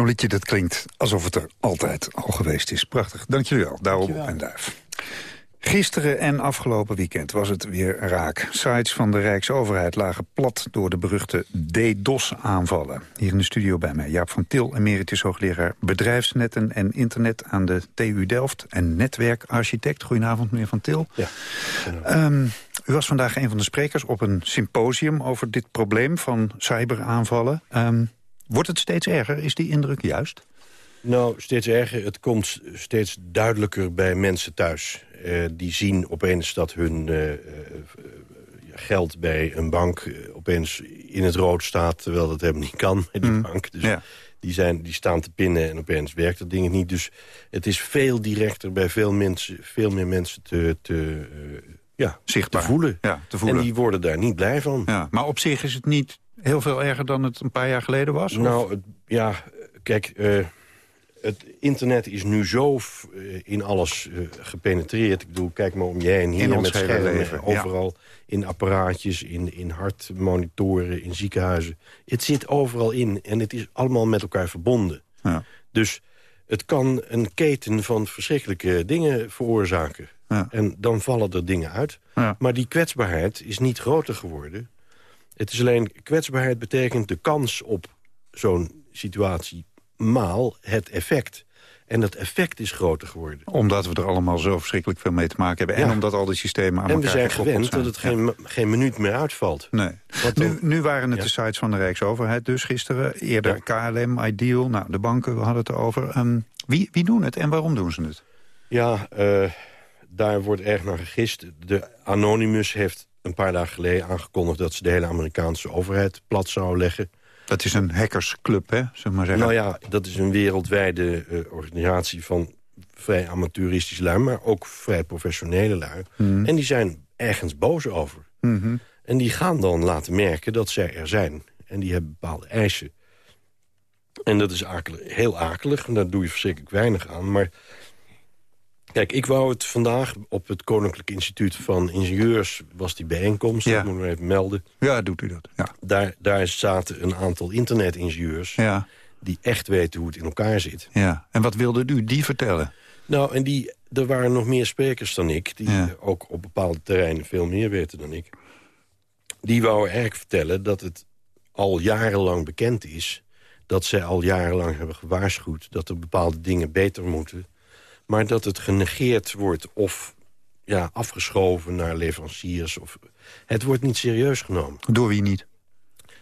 Liedje dat klinkt alsof het er altijd al geweest is. Prachtig. Dank jullie wel, Daarop en Duif. Gisteren en afgelopen weekend was het weer raak. Sites van de Rijksoverheid lagen plat door de beruchte DDoS-aanvallen. Hier in de studio bij mij Jaap van Til, emeritus hoogleraar bedrijfsnetten en internet aan de TU Delft en netwerkarchitect. Goedenavond, meneer van Til. Ja. Ehm, u was vandaag een van de sprekers op een symposium over dit probleem van cyberaanvallen. Ehm, wordt het steeds erger? Is die indruk juist? Nou, steeds erger. Het komt steeds duidelijker bij mensen thuis. Eh, die zien opeens dat hun eh, eh, geld bij een bank opeens in het rood staat... terwijl dat helemaal niet kan bij die bank. Dus die, zijn, die staan te pinnen en opeens werkt dat ding niet. Dus het is veel directer bij veel, mensen, veel meer mensen te, te, ja, Zichtbaar. te voelen. Ja, te voelen. En die worden daar niet blij van. Ja, maar op zich is het niet heel veel erger dan het een paar jaar geleden was? Nou, het- ja, kijk, eh, het internet is nu zo eh, in alles eh, gepenetreerd. Ik bedoel, kijk maar om jij heen hier In ons met schermen, leven, ja. overal in apparaatjes, in, in hartmonitoren, in ziekenhuizen. Het zit overal in en het is allemaal met elkaar verbonden. Ja. Dus het kan een keten van verschrikkelijke dingen veroorzaken. En dan vallen er dingen uit. Maar die kwetsbaarheid is niet groter geworden. Het is alleen, kwetsbaarheid betekent de kans op zo'n situatie maal het effect. En dat effect is groter geworden. Omdat we er allemaal zo verschrikkelijk veel mee te maken hebben. En Ja. omdat al die systemen aan En we elkaar zijn gekoppeld gewend dat het geen, geen minuut meer uitvalt. Nee. Nu, nu waren het de sites van de Rijksoverheid dus gisteren. Eerder KLM, Ideal, nou, de banken, we hadden het erover. Ehm, wie, wie doen het en waarom doen ze het? Ja, eh, daar wordt erg naar gegist. De Anonymous heeft een paar dagen geleden aangekondigd... dat ze de hele Amerikaanse overheid plat zou leggen. Dat is een hackersclub, hè, we maar zeggen. Nou ja, dat is een wereldwijde eh, organisatie van vrij amateuristisch lui... maar ook vrij professionele lui. Mhm. En die zijn ergens boos over. Mhm. En die gaan dan laten merken dat zij er zijn. En die hebben bepaalde eisen. En dat is akelig, heel akelig, en daar doe je verschrikkelijk weinig aan. Maar kijk, ik wou het vandaag op het Koninklijk Instituut van Ingenieurs... was die bijeenkomst, Ja. dat moet ik even melden. Ja, doet u dat. Ja. Daar, daar zaten een aantal internetingenieurs... Ja. die echt weten hoe het in elkaar zit. Ja. En wat wilde u die vertellen? Nou, en die, er waren nog meer sprekers dan ik... die ook op bepaalde terreinen veel meer weten dan ik. Die wouden eigenlijk vertellen dat het al jarenlang bekend is... dat zij al jarenlang hebben gewaarschuwd... dat er bepaalde dingen beter moeten... maar dat het genegeerd wordt of ja, afgeschoven naar leveranciers. Of, het wordt niet serieus genomen. Door wie niet?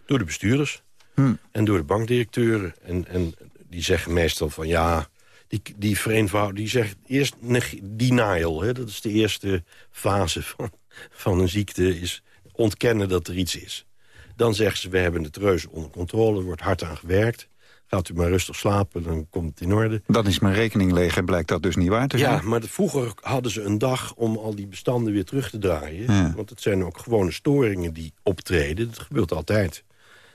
Door de bestuurders Hm. en door de bankdirecteuren. En, en die zeggen meestal van ja, die, die vereenvoud, die zegt eerst denial. Hè, dat is de eerste fase van, van een ziekte, is ontkennen dat er iets is. Dan zeggen ze, we hebben het reuze onder controle, er wordt hard aan gewerkt. Gaat u maar rustig slapen, dan komt het in orde. Dan is mijn rekening leeg en blijkt dat dus niet waar te zijn. Ja, maar vroeger hadden ze een dag om al die bestanden weer terug te draaien. Ja. Want het zijn ook gewone storingen die optreden. Dat gebeurt altijd.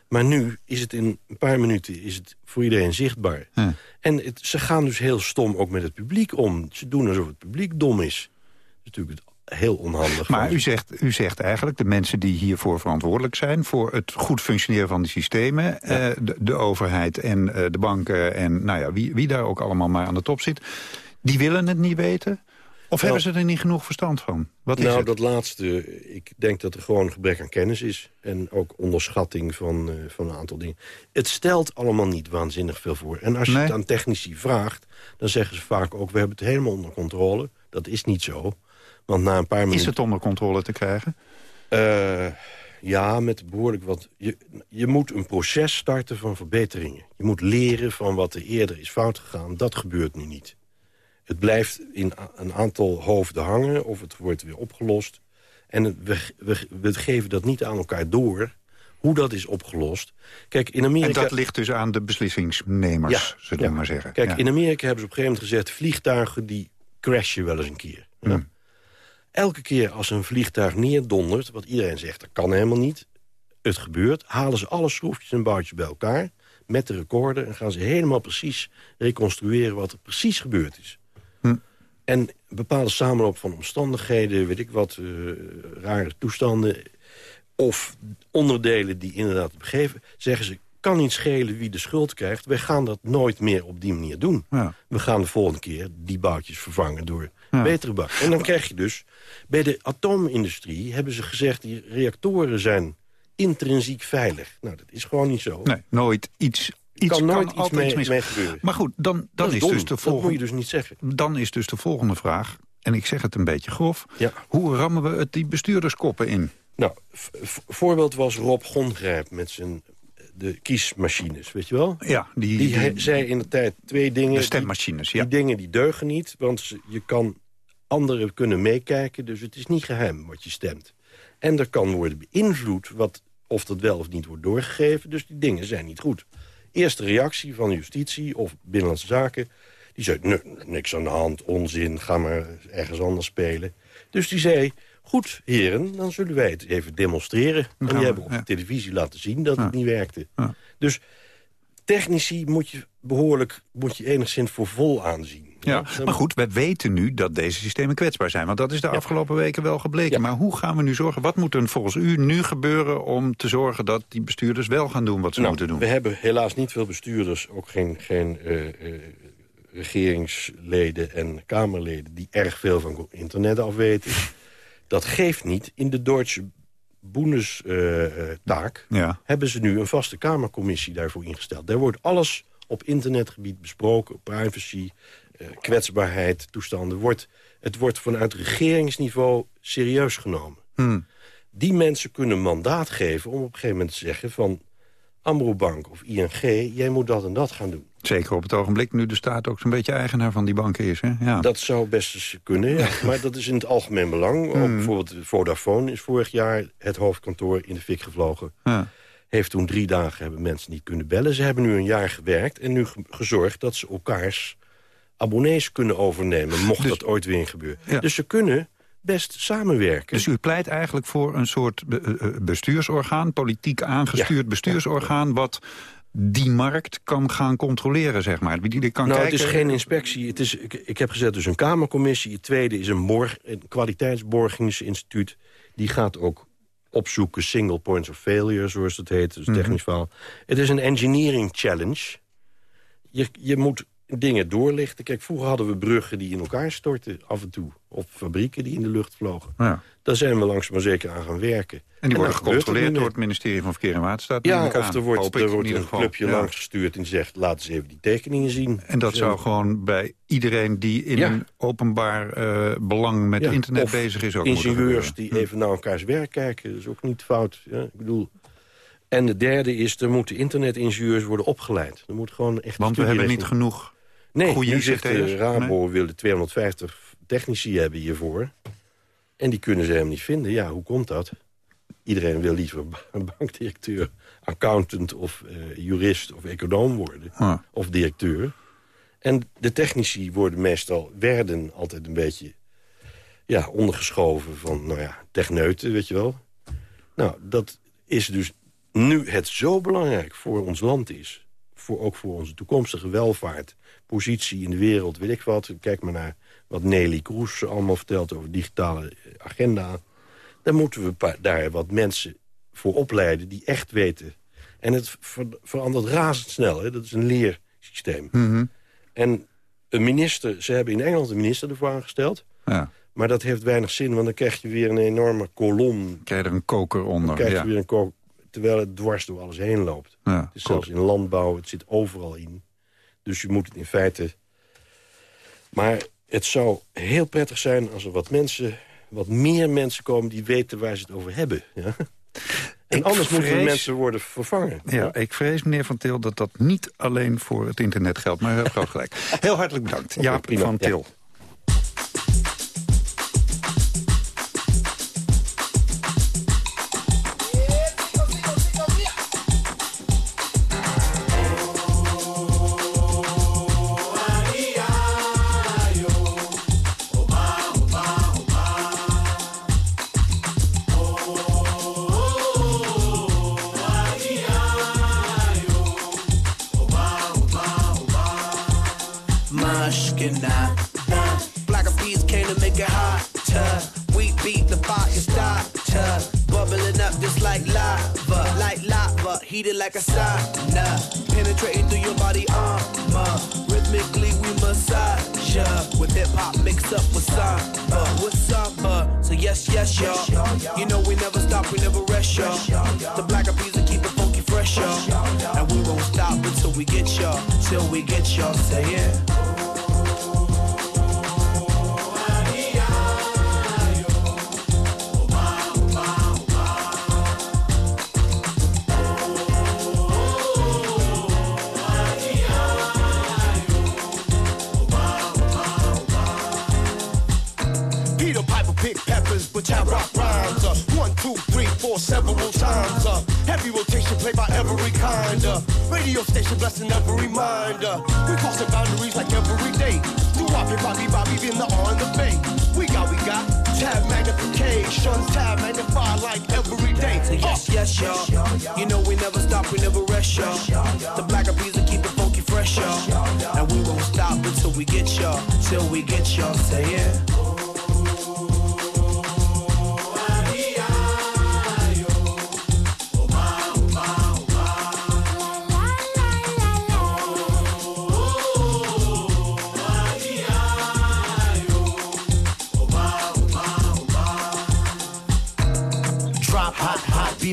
Maar nu is het in een paar minuten is het voor iedereen zichtbaar. Ja. En het, ze gaan dus heel stom ook met het publiek om. Ze doen alsof het publiek dom is. Dat is natuurlijk het heel onhandig. Maar u zegt, u zegt eigenlijk, de mensen die hiervoor verantwoordelijk zijn... voor het goed functioneren van de systemen... eh, de, de overheid en eh, de banken en nou ja, wie, wie daar ook allemaal maar aan de top zit... die willen het niet weten? Of Nou, hebben ze er niet genoeg verstand van? Wat is nou, het? dat laatste, ik denk dat er gewoon een gebrek aan kennis is. En ook onderschatting van, eh, van een aantal dingen. Het stelt allemaal niet waanzinnig veel voor. En als je het aan technici vraagt, dan zeggen ze vaak ook... we hebben het helemaal onder controle. Dat is niet zo. Want na een paar minuten... Is het onder controle te krijgen? Eh, ja, met behoorlijk wat... Je, je moet een proces starten van verbeteringen. Je moet leren van wat er eerder is fout gegaan. Dat gebeurt nu niet. Het blijft in een aantal hoofden hangen of het wordt weer opgelost. En het- we, we, we geven dat niet aan elkaar door hoe dat is opgelost. Kijk, in Amerika... En dat ligt dus aan de beslissingsnemers, zullen we maar zeggen. Kijk, Ja. in Amerika hebben ze op een gegeven moment gezegd... vliegtuigen die crashen wel eens een keer. Ja. Elke keer als een vliegtuig neerdondert, wat iedereen zegt... dat kan helemaal niet, het gebeurt... halen ze alle schroefjes en boutjes bij elkaar... met de recorder... en gaan ze helemaal precies reconstrueren wat er precies gebeurd is. Hm. En bepaalde samenloop van omstandigheden, weet ik wat, eh, rare toestanden... of onderdelen die inderdaad begeven, zeggen ze... kan niet schelen wie de schuld krijgt. Wij gaan dat nooit meer op die manier doen. Ja. We gaan de volgende keer die boutjes vervangen door Ja. betere bak. En dan krijg je dus... Bij de atoomindustrie hebben ze gezegd... die reactoren zijn intrinsiek veilig. Nou, dat is gewoon niet zo. Nee, nooit iets... Er iets kan nooit iets mee, gebeuren. Maar goed, dan, dan Dat is dus de Dat volgende... moet je dus niet zeggen. Dan is dus de volgende vraag, en ik zeg het een beetje grof... Ja. hoe rammen we het die bestuurderskoppen in? Nou, voorbeeld was Rob Gongrijp met zijn de kiesmachines, weet je wel? Ja, die, Die, die- zei in de tijd twee dingen... de stemmachines, ja. Die dingen die deugen niet, want je kan anderen kunnen meekijken... dus het is niet geheim wat je stemt. En er kan worden beïnvloed wat, of dat wel of niet wordt doorgegeven... dus die dingen zijn niet goed. Eerste reactie van justitie of Binnenlandse Zaken... die zei, "Nee, niks aan de hand, onzin, ga maar ergens anders spelen. Dus die zei, goed heren, dan zullen wij het even demonstreren. En die hebben op de televisie laten zien dat het niet werkte. Dus technici moet je behoorlijk, moet je enigszins voor vol aanzien. Ja, maar goed, we weten nu dat deze systemen kwetsbaar zijn. Want dat is de afgelopen weken wel gebleken. Maar hoe gaan we nu zorgen? Wat moet er volgens u nu gebeuren om te zorgen dat die bestuurders wel gaan doen wat ze Nou, moeten doen? We hebben helaas niet veel bestuurders, ook geen, geen eh, eh, regeringsleden en Kamerleden... die erg veel van internet afweten. Dat geeft niet. In de Duitse Bundestaak Ja. hebben ze nu een vaste Kamercommissie daarvoor ingesteld. Daar wordt alles op internetgebied besproken, privacy, eh, kwetsbaarheid, toestanden. Wordt, het wordt vanuit regeringsniveau serieus genomen. Hmm. Die mensen kunnen mandaat geven om op een gegeven moment te zeggen van... Amrobank of ING, jij moet dat en dat gaan doen. Zeker op het ogenblik, nu de staat ook zo'n beetje eigenaar van die banken is. Hè? Ja. Dat zou best eens kunnen, ja. maar dat is in het algemeen belang. Ook Hmm. bijvoorbeeld Vodafone is vorig jaar het hoofdkantoor in de fik gevlogen. Ja. Heeft toen drie dagen hebben mensen niet kunnen bellen. Ze hebben nu een jaar gewerkt en nu ge- gezorgd dat ze elkaars abonnees kunnen overnemen. Mocht dat ooit weer gebeuren. Ja. Dus ze kunnen best samenwerken. Dus u pleit eigenlijk voor een soort eh, eh, bestuursorgaan... politiek aangestuurd bestuursorgaan... wat die markt kan gaan controleren, zeg maar. Die die kan nou, kijken... het is geen inspectie. Het is, ik, ik heb gezet dus een kamercommissie. Het tweede is een, borg, een kwaliteitsborgingsinstituut. Die gaat ook opzoeken single points of failure, zoals het heet. Dus Mhm. technisch verhaal. Het is een engineering challenge. Je, je moet dingen doorlichten. Kijk, vroeger hadden we bruggen die in elkaar stortten af en toe. Of fabrieken die in de lucht vlogen. Ja. Daar zijn we langzaam maar zeker aan gaan werken. En die worden het gecontroleerd door het ministerie van Verkeer en Waterstaat. Ja, aan. of er wordt, er wordt een clubje Ja. langs gestuurd en zegt... laat eens even die tekeningen zien. En dat zou gewoon bij iedereen die in Ja. een openbaar eh, belang met internet of bezig is ook moeten ingenieurs die even naar elkaars werk kijken. Dat is ook niet fout. Ja, ik bedoel... En de derde is, er moeten internetingenieurs worden opgeleid. Er moet gewoon echt Want we hebben niet genoeg Nee, goede nu zegt de Rabo wilde 250 technici hebben hiervoor. En die kunnen ze helemaal niet vinden. Ja, hoe komt dat? Iedereen wil liever een bankdirecteur, accountant of eh, jurist of econoom worden. Ah. Of directeur. En de technici worden meestal, werden altijd een beetje ja, ondergeschoven van, nou ja, techneuten, weet je wel. Nou, dat is dus nu het zo belangrijk voor ons land is... Voor, ook voor onze toekomstige welvaart, positie in de wereld, weet ik wat. Kijk maar naar wat Nelly Kroes allemaal vertelt over digitale agenda. Dan moeten we daar wat mensen voor opleiden die echt weten. En het ver- verandert razendsnel, hè? dat is een leersysteem. Mhm. En een minister, ze hebben in Engeland een minister ervoor aangesteld... Ja. Maar dat heeft weinig zin, want dan krijg je weer een enorme kolom. Krijg je er een koker onder. Dan krijg je ja. weer een koker, terwijl het dwars door alles heen loopt. Ja, het is zelfs in landbouw, het zit overal in. Dus je moet het in feite... Maar het zou heel prettig zijn als er wat mensen... wat meer mensen komen die weten waar ze het over hebben. Ja? En Ik anders moeten vrees- mensen worden vervangen. Ja, ik vrees, meneer Van Til, dat dat niet alleen voor het internet geldt. Maar u hebt groot gelijk. Heel hartelijk bedankt. Jaap van. Til. Rest, y'all. The black keep it funky fresh, y'all. And we won't stop until we get y'all, till we get y'all. Say yeah. Radio station blessing every reminder. We crossing boundaries like every day. Do Bobby, Bobby, Bobby, in the on the bay. We got, we got tab magnification, tab magnify like every day. So yes, uh. yes, y'all. You know we never stop, we never rest, y'all. The black of peas will keep it funky fresh, y'all. And we won't stop until we get y'all, till we get y'all. Say yeah.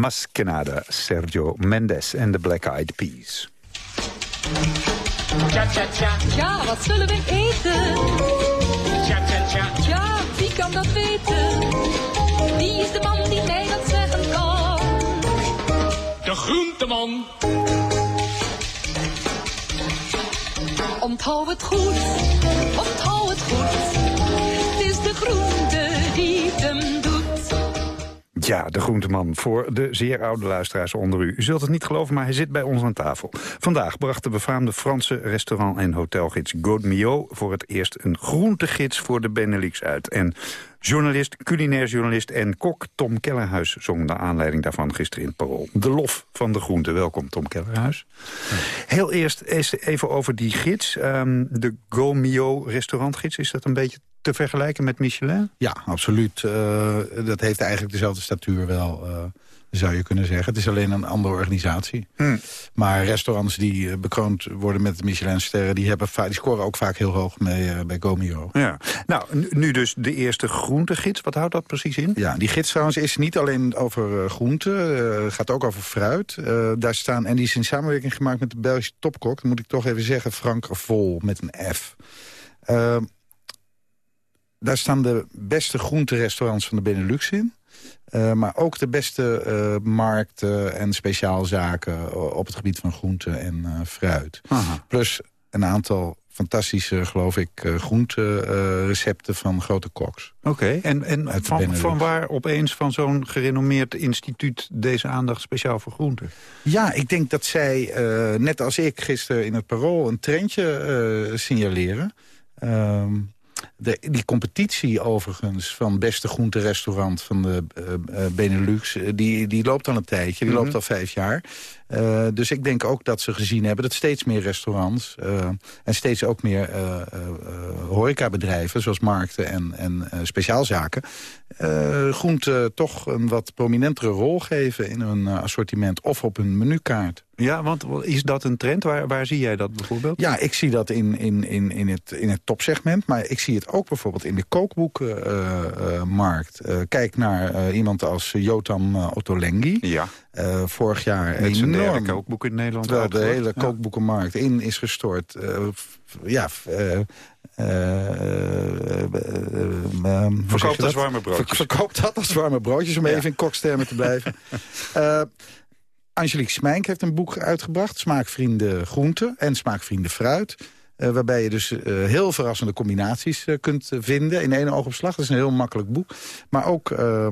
Maskenada, Sergio Mendes en de Black Eyed Peas. Tja, tja, tja. Ja, wat zullen we eten? Tja, tja, tja. Ja, wie kan dat weten? Wie is de man die mij dat zeggen kan? De groenteman. Onthoud het goed, onthoud het goed. Het is de groente die het hem doet. Ja, de groenteman voor de zeer oude luisteraars onder u. U zult het niet geloven, maar hij zit bij ons aan tafel. Vandaag bracht de befaamde Franse restaurant- en hotelgids Godmio... voor het eerst een groentegids voor de Benelux uit. En journalist, culinair journalist en kok Tom Kellerhuis... zong naar aanleiding daarvan gisteren in het Parool. De lof van de groente. Welkom, Tom Kellerhuis. Heel eerst even over die gids. ehm, de Godmio restaurantgids. Is dat een beetje te vergelijken met Michelin? Ja, absoluut. Eh, dat heeft eigenlijk dezelfde statuur wel, eh, zou je kunnen zeggen. Het is alleen een andere organisatie. Hmm. Maar restaurants die eh, bekroond worden met de Michelin-sterren... Die, hebben die scoren ook vaak heel hoog mee bij Gomio. Ja. Nou, nu- dus de eerste groentegids. Wat houdt dat precies in? Ja, die gids trouwens is niet alleen over groenten, gaat ook over fruit. Daar staan, en die is in samenwerking gemaakt met de Belgische topkok. Dat moet ik toch even zeggen, Frank Vol met een F. Daar staan de beste groenterestaurants van de Benelux in. Eh, maar ook de beste eh, markten en speciaalzaken eh, op het gebied van groenten en fruit. Plus een aantal fantastische, geloof ik, groenterecepten van grote koks. Oké, en, en van, van waar opeens van zo'n gerenommeerd instituut... deze aandacht speciaal voor groenten? Ja, ik denk dat zij, net als ik gisteren in het Parool... een trendje signaleren. Ehm, de, die competitie overigens van beste groenterestaurant van de eh, eh, Benelux... eh, die, die loopt al een tijdje, die Mhm. loopt al vijf jaar. Dus ik denk ook dat ze gezien hebben dat steeds meer restaurants... en steeds ook meer horecabedrijven, zoals markten en, en speciaalzaken... groente toch een wat prominentere rol geven in hun assortiment of op hun menukaart. Ja, want is dat een trend? Waar, waar zie jij dat bijvoorbeeld? Ja, ik zie dat in, in, in, in, het, in het topsegment. Maar ik zie het ook bijvoorbeeld in de kookboekenmarkt. Uh, kijk naar uh, iemand als Jotam uh, Ottolenghi. Ja. vorig jaar Met zijn enorm. derde kookboek in Nederland Terwijl de hele Ja. kookboekenmarkt in is gestort. Uh, ja, uh, Verkoopt als warme broodjes. Verkoopt dat als warme broodjes, om Ja. even in kokstermen te blijven. Angelique Smijnk heeft een boek uitgebracht. Smaakvrienden groente en smaakvrienden fruit. Uh, waarbij je dus uh, heel verrassende combinaties uh, kunt vinden in één oogopslag. Dat is een heel makkelijk boek. Maar ook uh,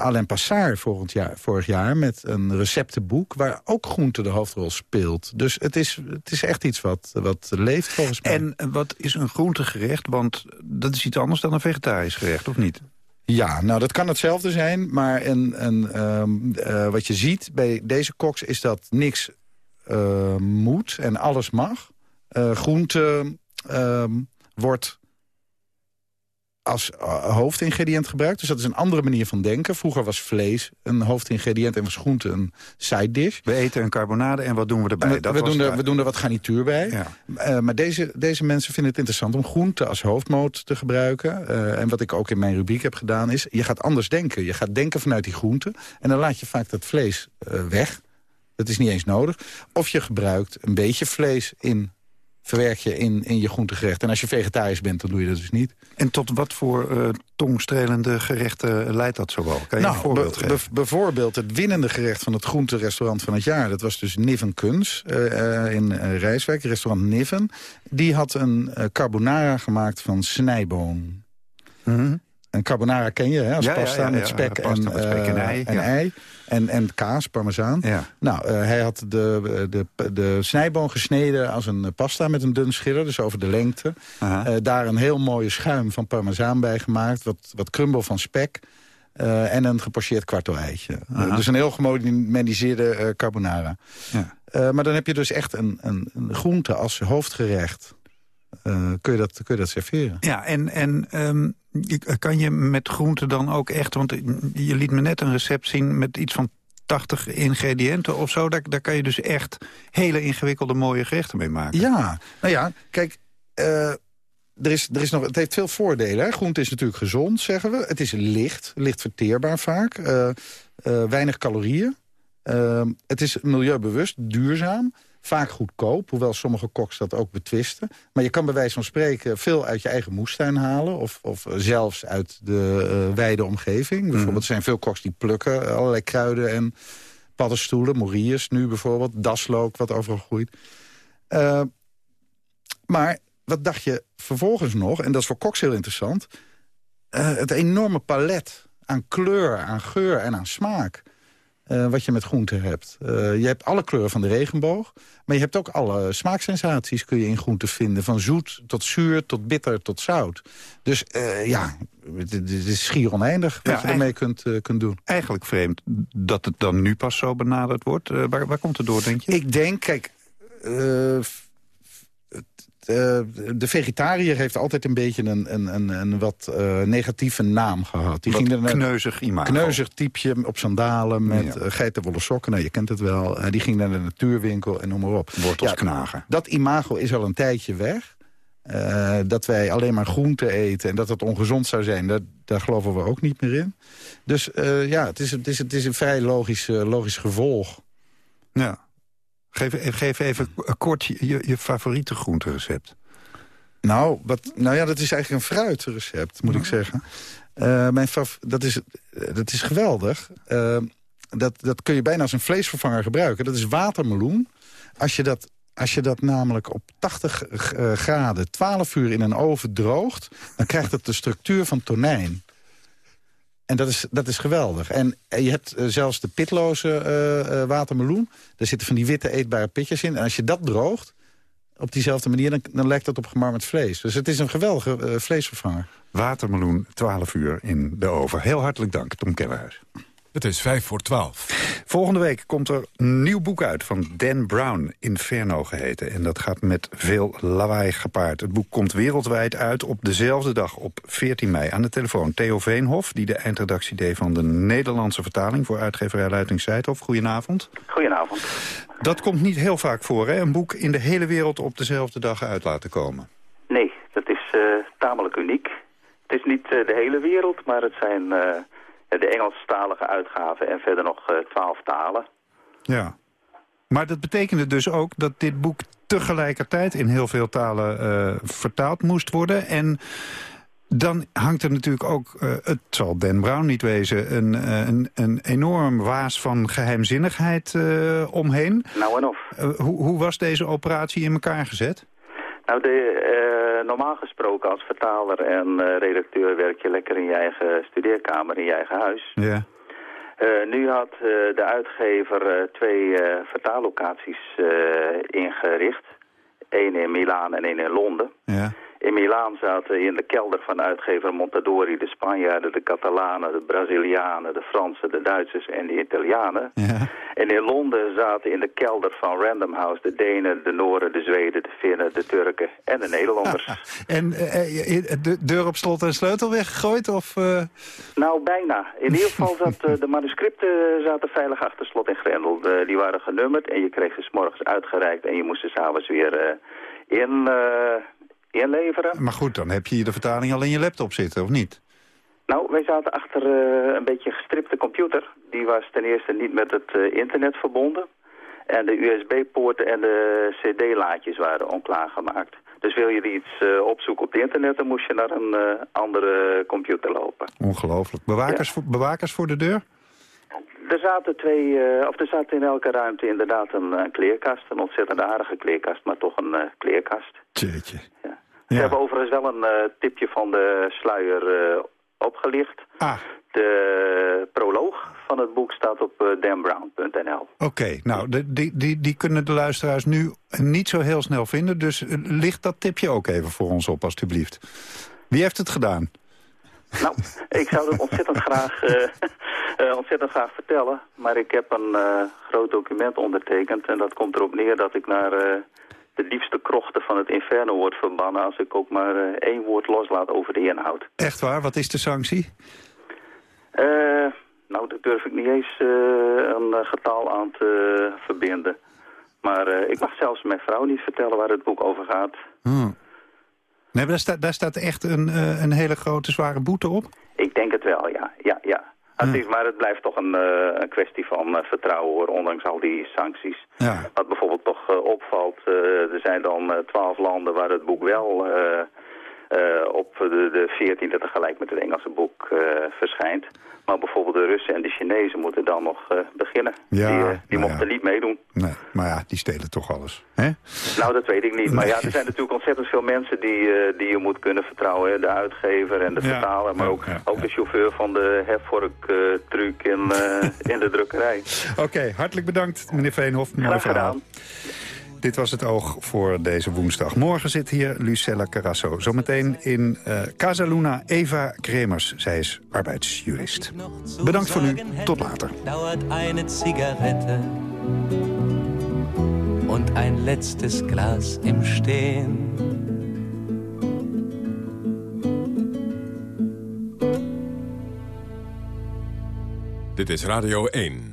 Alain Passard vorig jaar, vorig jaar met een receptenboek... waar ook groente de hoofdrol speelt. Dus het is, het is echt iets wat, wat leeft volgens mij. En wat is een groentegerecht? Want dat is iets anders dan een vegetarisch gerecht, of niet? Ja, nou dat kan hetzelfde zijn. Maar een, een, um, uh, wat je ziet bij deze koks is dat niks uh, moet en alles mag. Uh, groente um, wordt als uh, hoofdingrediënt gebruikt. Dus dat is een andere manier van denken. Vroeger was vlees een hoofdingrediënt en was groente een side dish. We eten een carbonade en wat doen we erbij? We, dat we, doen, er, we doen er wat garnituur bij. Ja. Uh, maar deze, deze mensen vinden het interessant om groente als hoofdmoot te gebruiken. Uh, en wat ik ook in mijn rubriek heb gedaan is... je gaat anders denken. Je gaat denken vanuit die groente. En dan laat je vaak dat vlees uh, weg. Dat is niet eens nodig. Of je gebruikt een beetje vlees in verwerk je in, in je groentegerecht. En als je vegetarisch bent, dan doe je dat dus niet. En tot wat voor uh, tongstrelende gerechten leidt dat zo wel? Kan je nou, een voorbeeld geven? bijvoorbeeld het winnende gerecht van het groenterestaurant van het jaar. Dat was dus Niven Kuns uh, uh, in Rijswijk, restaurant Niven. Die had een carbonara gemaakt van snijboon. Mm -hmm. En carbonara ken je, hè, als ja, pasta ja, ja, met spek, pasta en, met spek en ei. en, ei en, en kaas, parmezaan. Nou, uh, hij had de, de, de snijboon gesneden als een pasta met een dun schiller, dus over de lengte. Uh, daar een heel mooie schuim van parmezaan bij gemaakt, wat, wat crumble van spek. Uh, en een gepocheerd kwartel eitje. dus een heel gemodificeerde carbonara. Ja. maar dan heb je dus echt een, een, een groente als hoofdgerecht. kun, je dat, kun je dat serveren. Ja, en... en um... Kan je met groenten dan ook echt... want je liet me net een recept zien met iets van 80 ingrediënten of zo. Daar, daar kan je dus echt hele ingewikkelde mooie gerechten mee maken. Ja, nou ja, kijk... Uh, er is, er is nog, het heeft veel voordelen. Hè? Groente is natuurlijk gezond, zeggen we. Het is licht, licht verteerbaar vaak. Weinig calorieën. het is milieubewust, duurzaam. Vaak goedkoop, hoewel sommige koks dat ook betwisten. Maar je kan bij wijze van spreken veel uit je eigen moestuin halen... of, of zelfs uit de uh, wijde omgeving. Bijvoorbeeld mm. er zijn veel koks die plukken allerlei kruiden en paddenstoelen. Moriers nu bijvoorbeeld, daslook wat overal groeit. Uh, maar wat dacht je vervolgens nog, en dat is voor koks heel interessant... Uh, het enorme palet aan kleur, aan geur en aan smaak... Uh, wat je met groenten hebt. Uh, je hebt alle kleuren van de regenboog. Maar je hebt ook alle smaaksensaties kun je in groenten vinden. Van zoet tot zuur, tot bitter, tot zout. Dus uh, ja, het is schier oneindig wat ja, je ermee kunt, kunt doen. Eigenlijk vreemd dat het dan nu pas zo benaderd wordt. waar, waar komt het door, denk je? Ik denk, kijk... Uh, de vegetariër heeft altijd een beetje een, een, een, een wat uh, negatieve naam gehad. Die wat ging er kneuzig imago. Kneuzig typeje op sandalen met ja. uh, geitenwolle sokken. Nou, je kent het wel. die ging naar de natuurwinkel en noem maar op. Wortels ja, knagen. Dat imago is al een tijdje weg. dat wij alleen maar groenten eten en dat het ongezond zou zijn, dat, daar geloven we ook niet meer in. Dus ja, het is, het, is, het is een vrij logisch, logisch gevolg. Ja. Geef, geef even kort je, je favoriete groenterecept. Nou, wat, nou ja, dat is eigenlijk een fruitrecept, moet ja. ik zeggen. Uh, mijn dat, is, dat is geweldig. Uh, dat, dat kun je bijna als een vleesvervanger gebruiken. Dat is watermeloen. Als je dat, als je dat namelijk op 80 uh, graden 12 uur in een oven droogt... dan krijgt het de structuur van tonijn. En dat is, dat is geweldig. En je hebt uh, zelfs de pitloze uh, watermeloen. Daar zitten van die witte eetbare pitjes in. En als je dat droogt, op diezelfde manier... dan, dan lijkt dat op gemarmerd vlees. Dus het is een geweldige vleesvervanger. Watermeloen, 12 uur in de oven. Heel hartelijk dank, Tom Kellerhuis. Het is vijf voor twaalf. Volgende week komt er een nieuw boek uit van Dan Brown, Inferno geheten. En dat gaat met veel lawaai gepaard. Het boek komt wereldwijd uit op dezelfde dag, op 14 mei. Aan de telefoon Theo Veenhof, die de eindredactie deed van de Nederlandse vertaling... voor uitgeverij Luiting Seidhof. Goedenavond. Goedenavond. Dat komt niet heel vaak voor, hè? Een boek in de hele wereld op dezelfde dag uit laten komen. Nee, dat is eh, tamelijk uniek. Het is niet eh, de hele wereld, maar het zijn eh, de Engelstalige uitgaven en verder nog eh, twaalf talen. Ja. Maar dat betekende dus ook dat dit boek tegelijkertijd in heel veel talen eh, vertaald moest worden. En dan hangt er natuurlijk ook, eh, het zal Dan Brown niet wezen... een, een, een enorm waas van geheimzinnigheid eh, omheen. Nou en of. Hoe, hoe was deze operatie in elkaar gezet? Nou, de, eh, normaal gesproken als vertaler en eh, redacteur werk je lekker in je eigen studeerkamer, in je eigen huis. Ja. Eh, nu had de uitgever twee vertaallocaties ingericht. Eén in Milaan en één in Londen. Ja. In Milaan zaten in de kelder van uitgever Montadori de Spanjaarden, de Catalanen, de Brazilianen, de Fransen, de Duitsers en de Italianen. Ja. En in Londen zaten in de kelder van Random House de Denen, de Noren, de Zweden, de Finnen, de Turken en de Nederlanders. En eh, eh, de deur op slot en sleutel weggegooid? Of, eh? Nou, bijna. In ieder geval zat eh, de manuscripten zaten veilig achter slot en grendel. De- die waren genummerd en je kreeg ze 's morgens uitgereikt en je moest ze s'avonds weer in, inleveren. Maar goed, dan heb je de vertaling al in je laptop zitten, of niet? Nou, wij zaten achter eh, een beetje gestripte computer. Die was ten eerste niet met het eh, internet verbonden. En de USB-poorten en de CD-laadjes waren onklaargemaakt. Dus wil je iets eh, opzoeken op het internet, dan moest je naar een andere computer lopen. Ongelooflijk. Bewakers, voor, bewakers voor de deur? Er zaten twee, of er zat in elke ruimte inderdaad een, kleerkast. Een ontzettend aardige kleerkast, maar toch een kleerkast. Jeetje. Ze hebben overigens wel een eh, tipje van de sluier eh, opgelicht. Ah. De proloog van het boek staat op eh, danbrown.nl. Oké, nou, de, die, die, die kunnen de luisteraars nu niet zo heel snel vinden. Dus licht dat tipje ook even voor ons op, alstublieft. Wie heeft het gedaan? Nou, ik zou dat ontzettend graag, ontzettend graag vertellen. Maar ik heb een groot document ondertekend. En dat komt erop neer dat ik naar de diepste krochten van het inferno word verbannen... als ik ook maar eh, één woord loslaat over de inhoud. Echt waar? Wat is de sanctie? Eh, nou, daar durf ik niet eens eh, een getal aan te verbinden. Maar ik mag zelfs mijn vrouw niet vertellen waar het boek over gaat. Hmm. Nee, maar daar staat, daar staat echt een, een hele grote zware boete op? Ik denk het wel, ja. ja, ja. Maar het blijft toch een, eh, een kwestie van eh, vertrouwen, hoor, ondanks al die sancties. Ja. Wat bijvoorbeeld toch eh, opvalt, er zijn dan twaalf landen waar het boek wel op de, de 14e tegelijk met het Engelse boek eh, verschijnt. Maar bijvoorbeeld de Russen en de Chinezen moeten dan nog eh, beginnen. Ja, die eh, die nou mochten niet meedoen. Nee, maar ja, die stelen toch alles. Hè? Nou, dat weet ik niet. Maar ja, er zijn natuurlijk ontzettend veel mensen die, eh, die je moet kunnen vertrouwen. Hè. De uitgever en de Ja, vertaler, maar ook, ook de chauffeur van de hefvork-truc in, eh, in de drukkerij. Oké, hartelijk bedankt, meneer Veenhof. Mooi Graag verhaal. Dit was het oog voor deze woensdag. Morgen zit hier Lucella Carrasso. Zometeen in eh Casa Luna Eva Kremers. Zij is arbeidsjurist. Bedankt voor nu. Tot later. dauert eine Zigarette und ein letztes Glas im Stehen. Dit is Radio 1.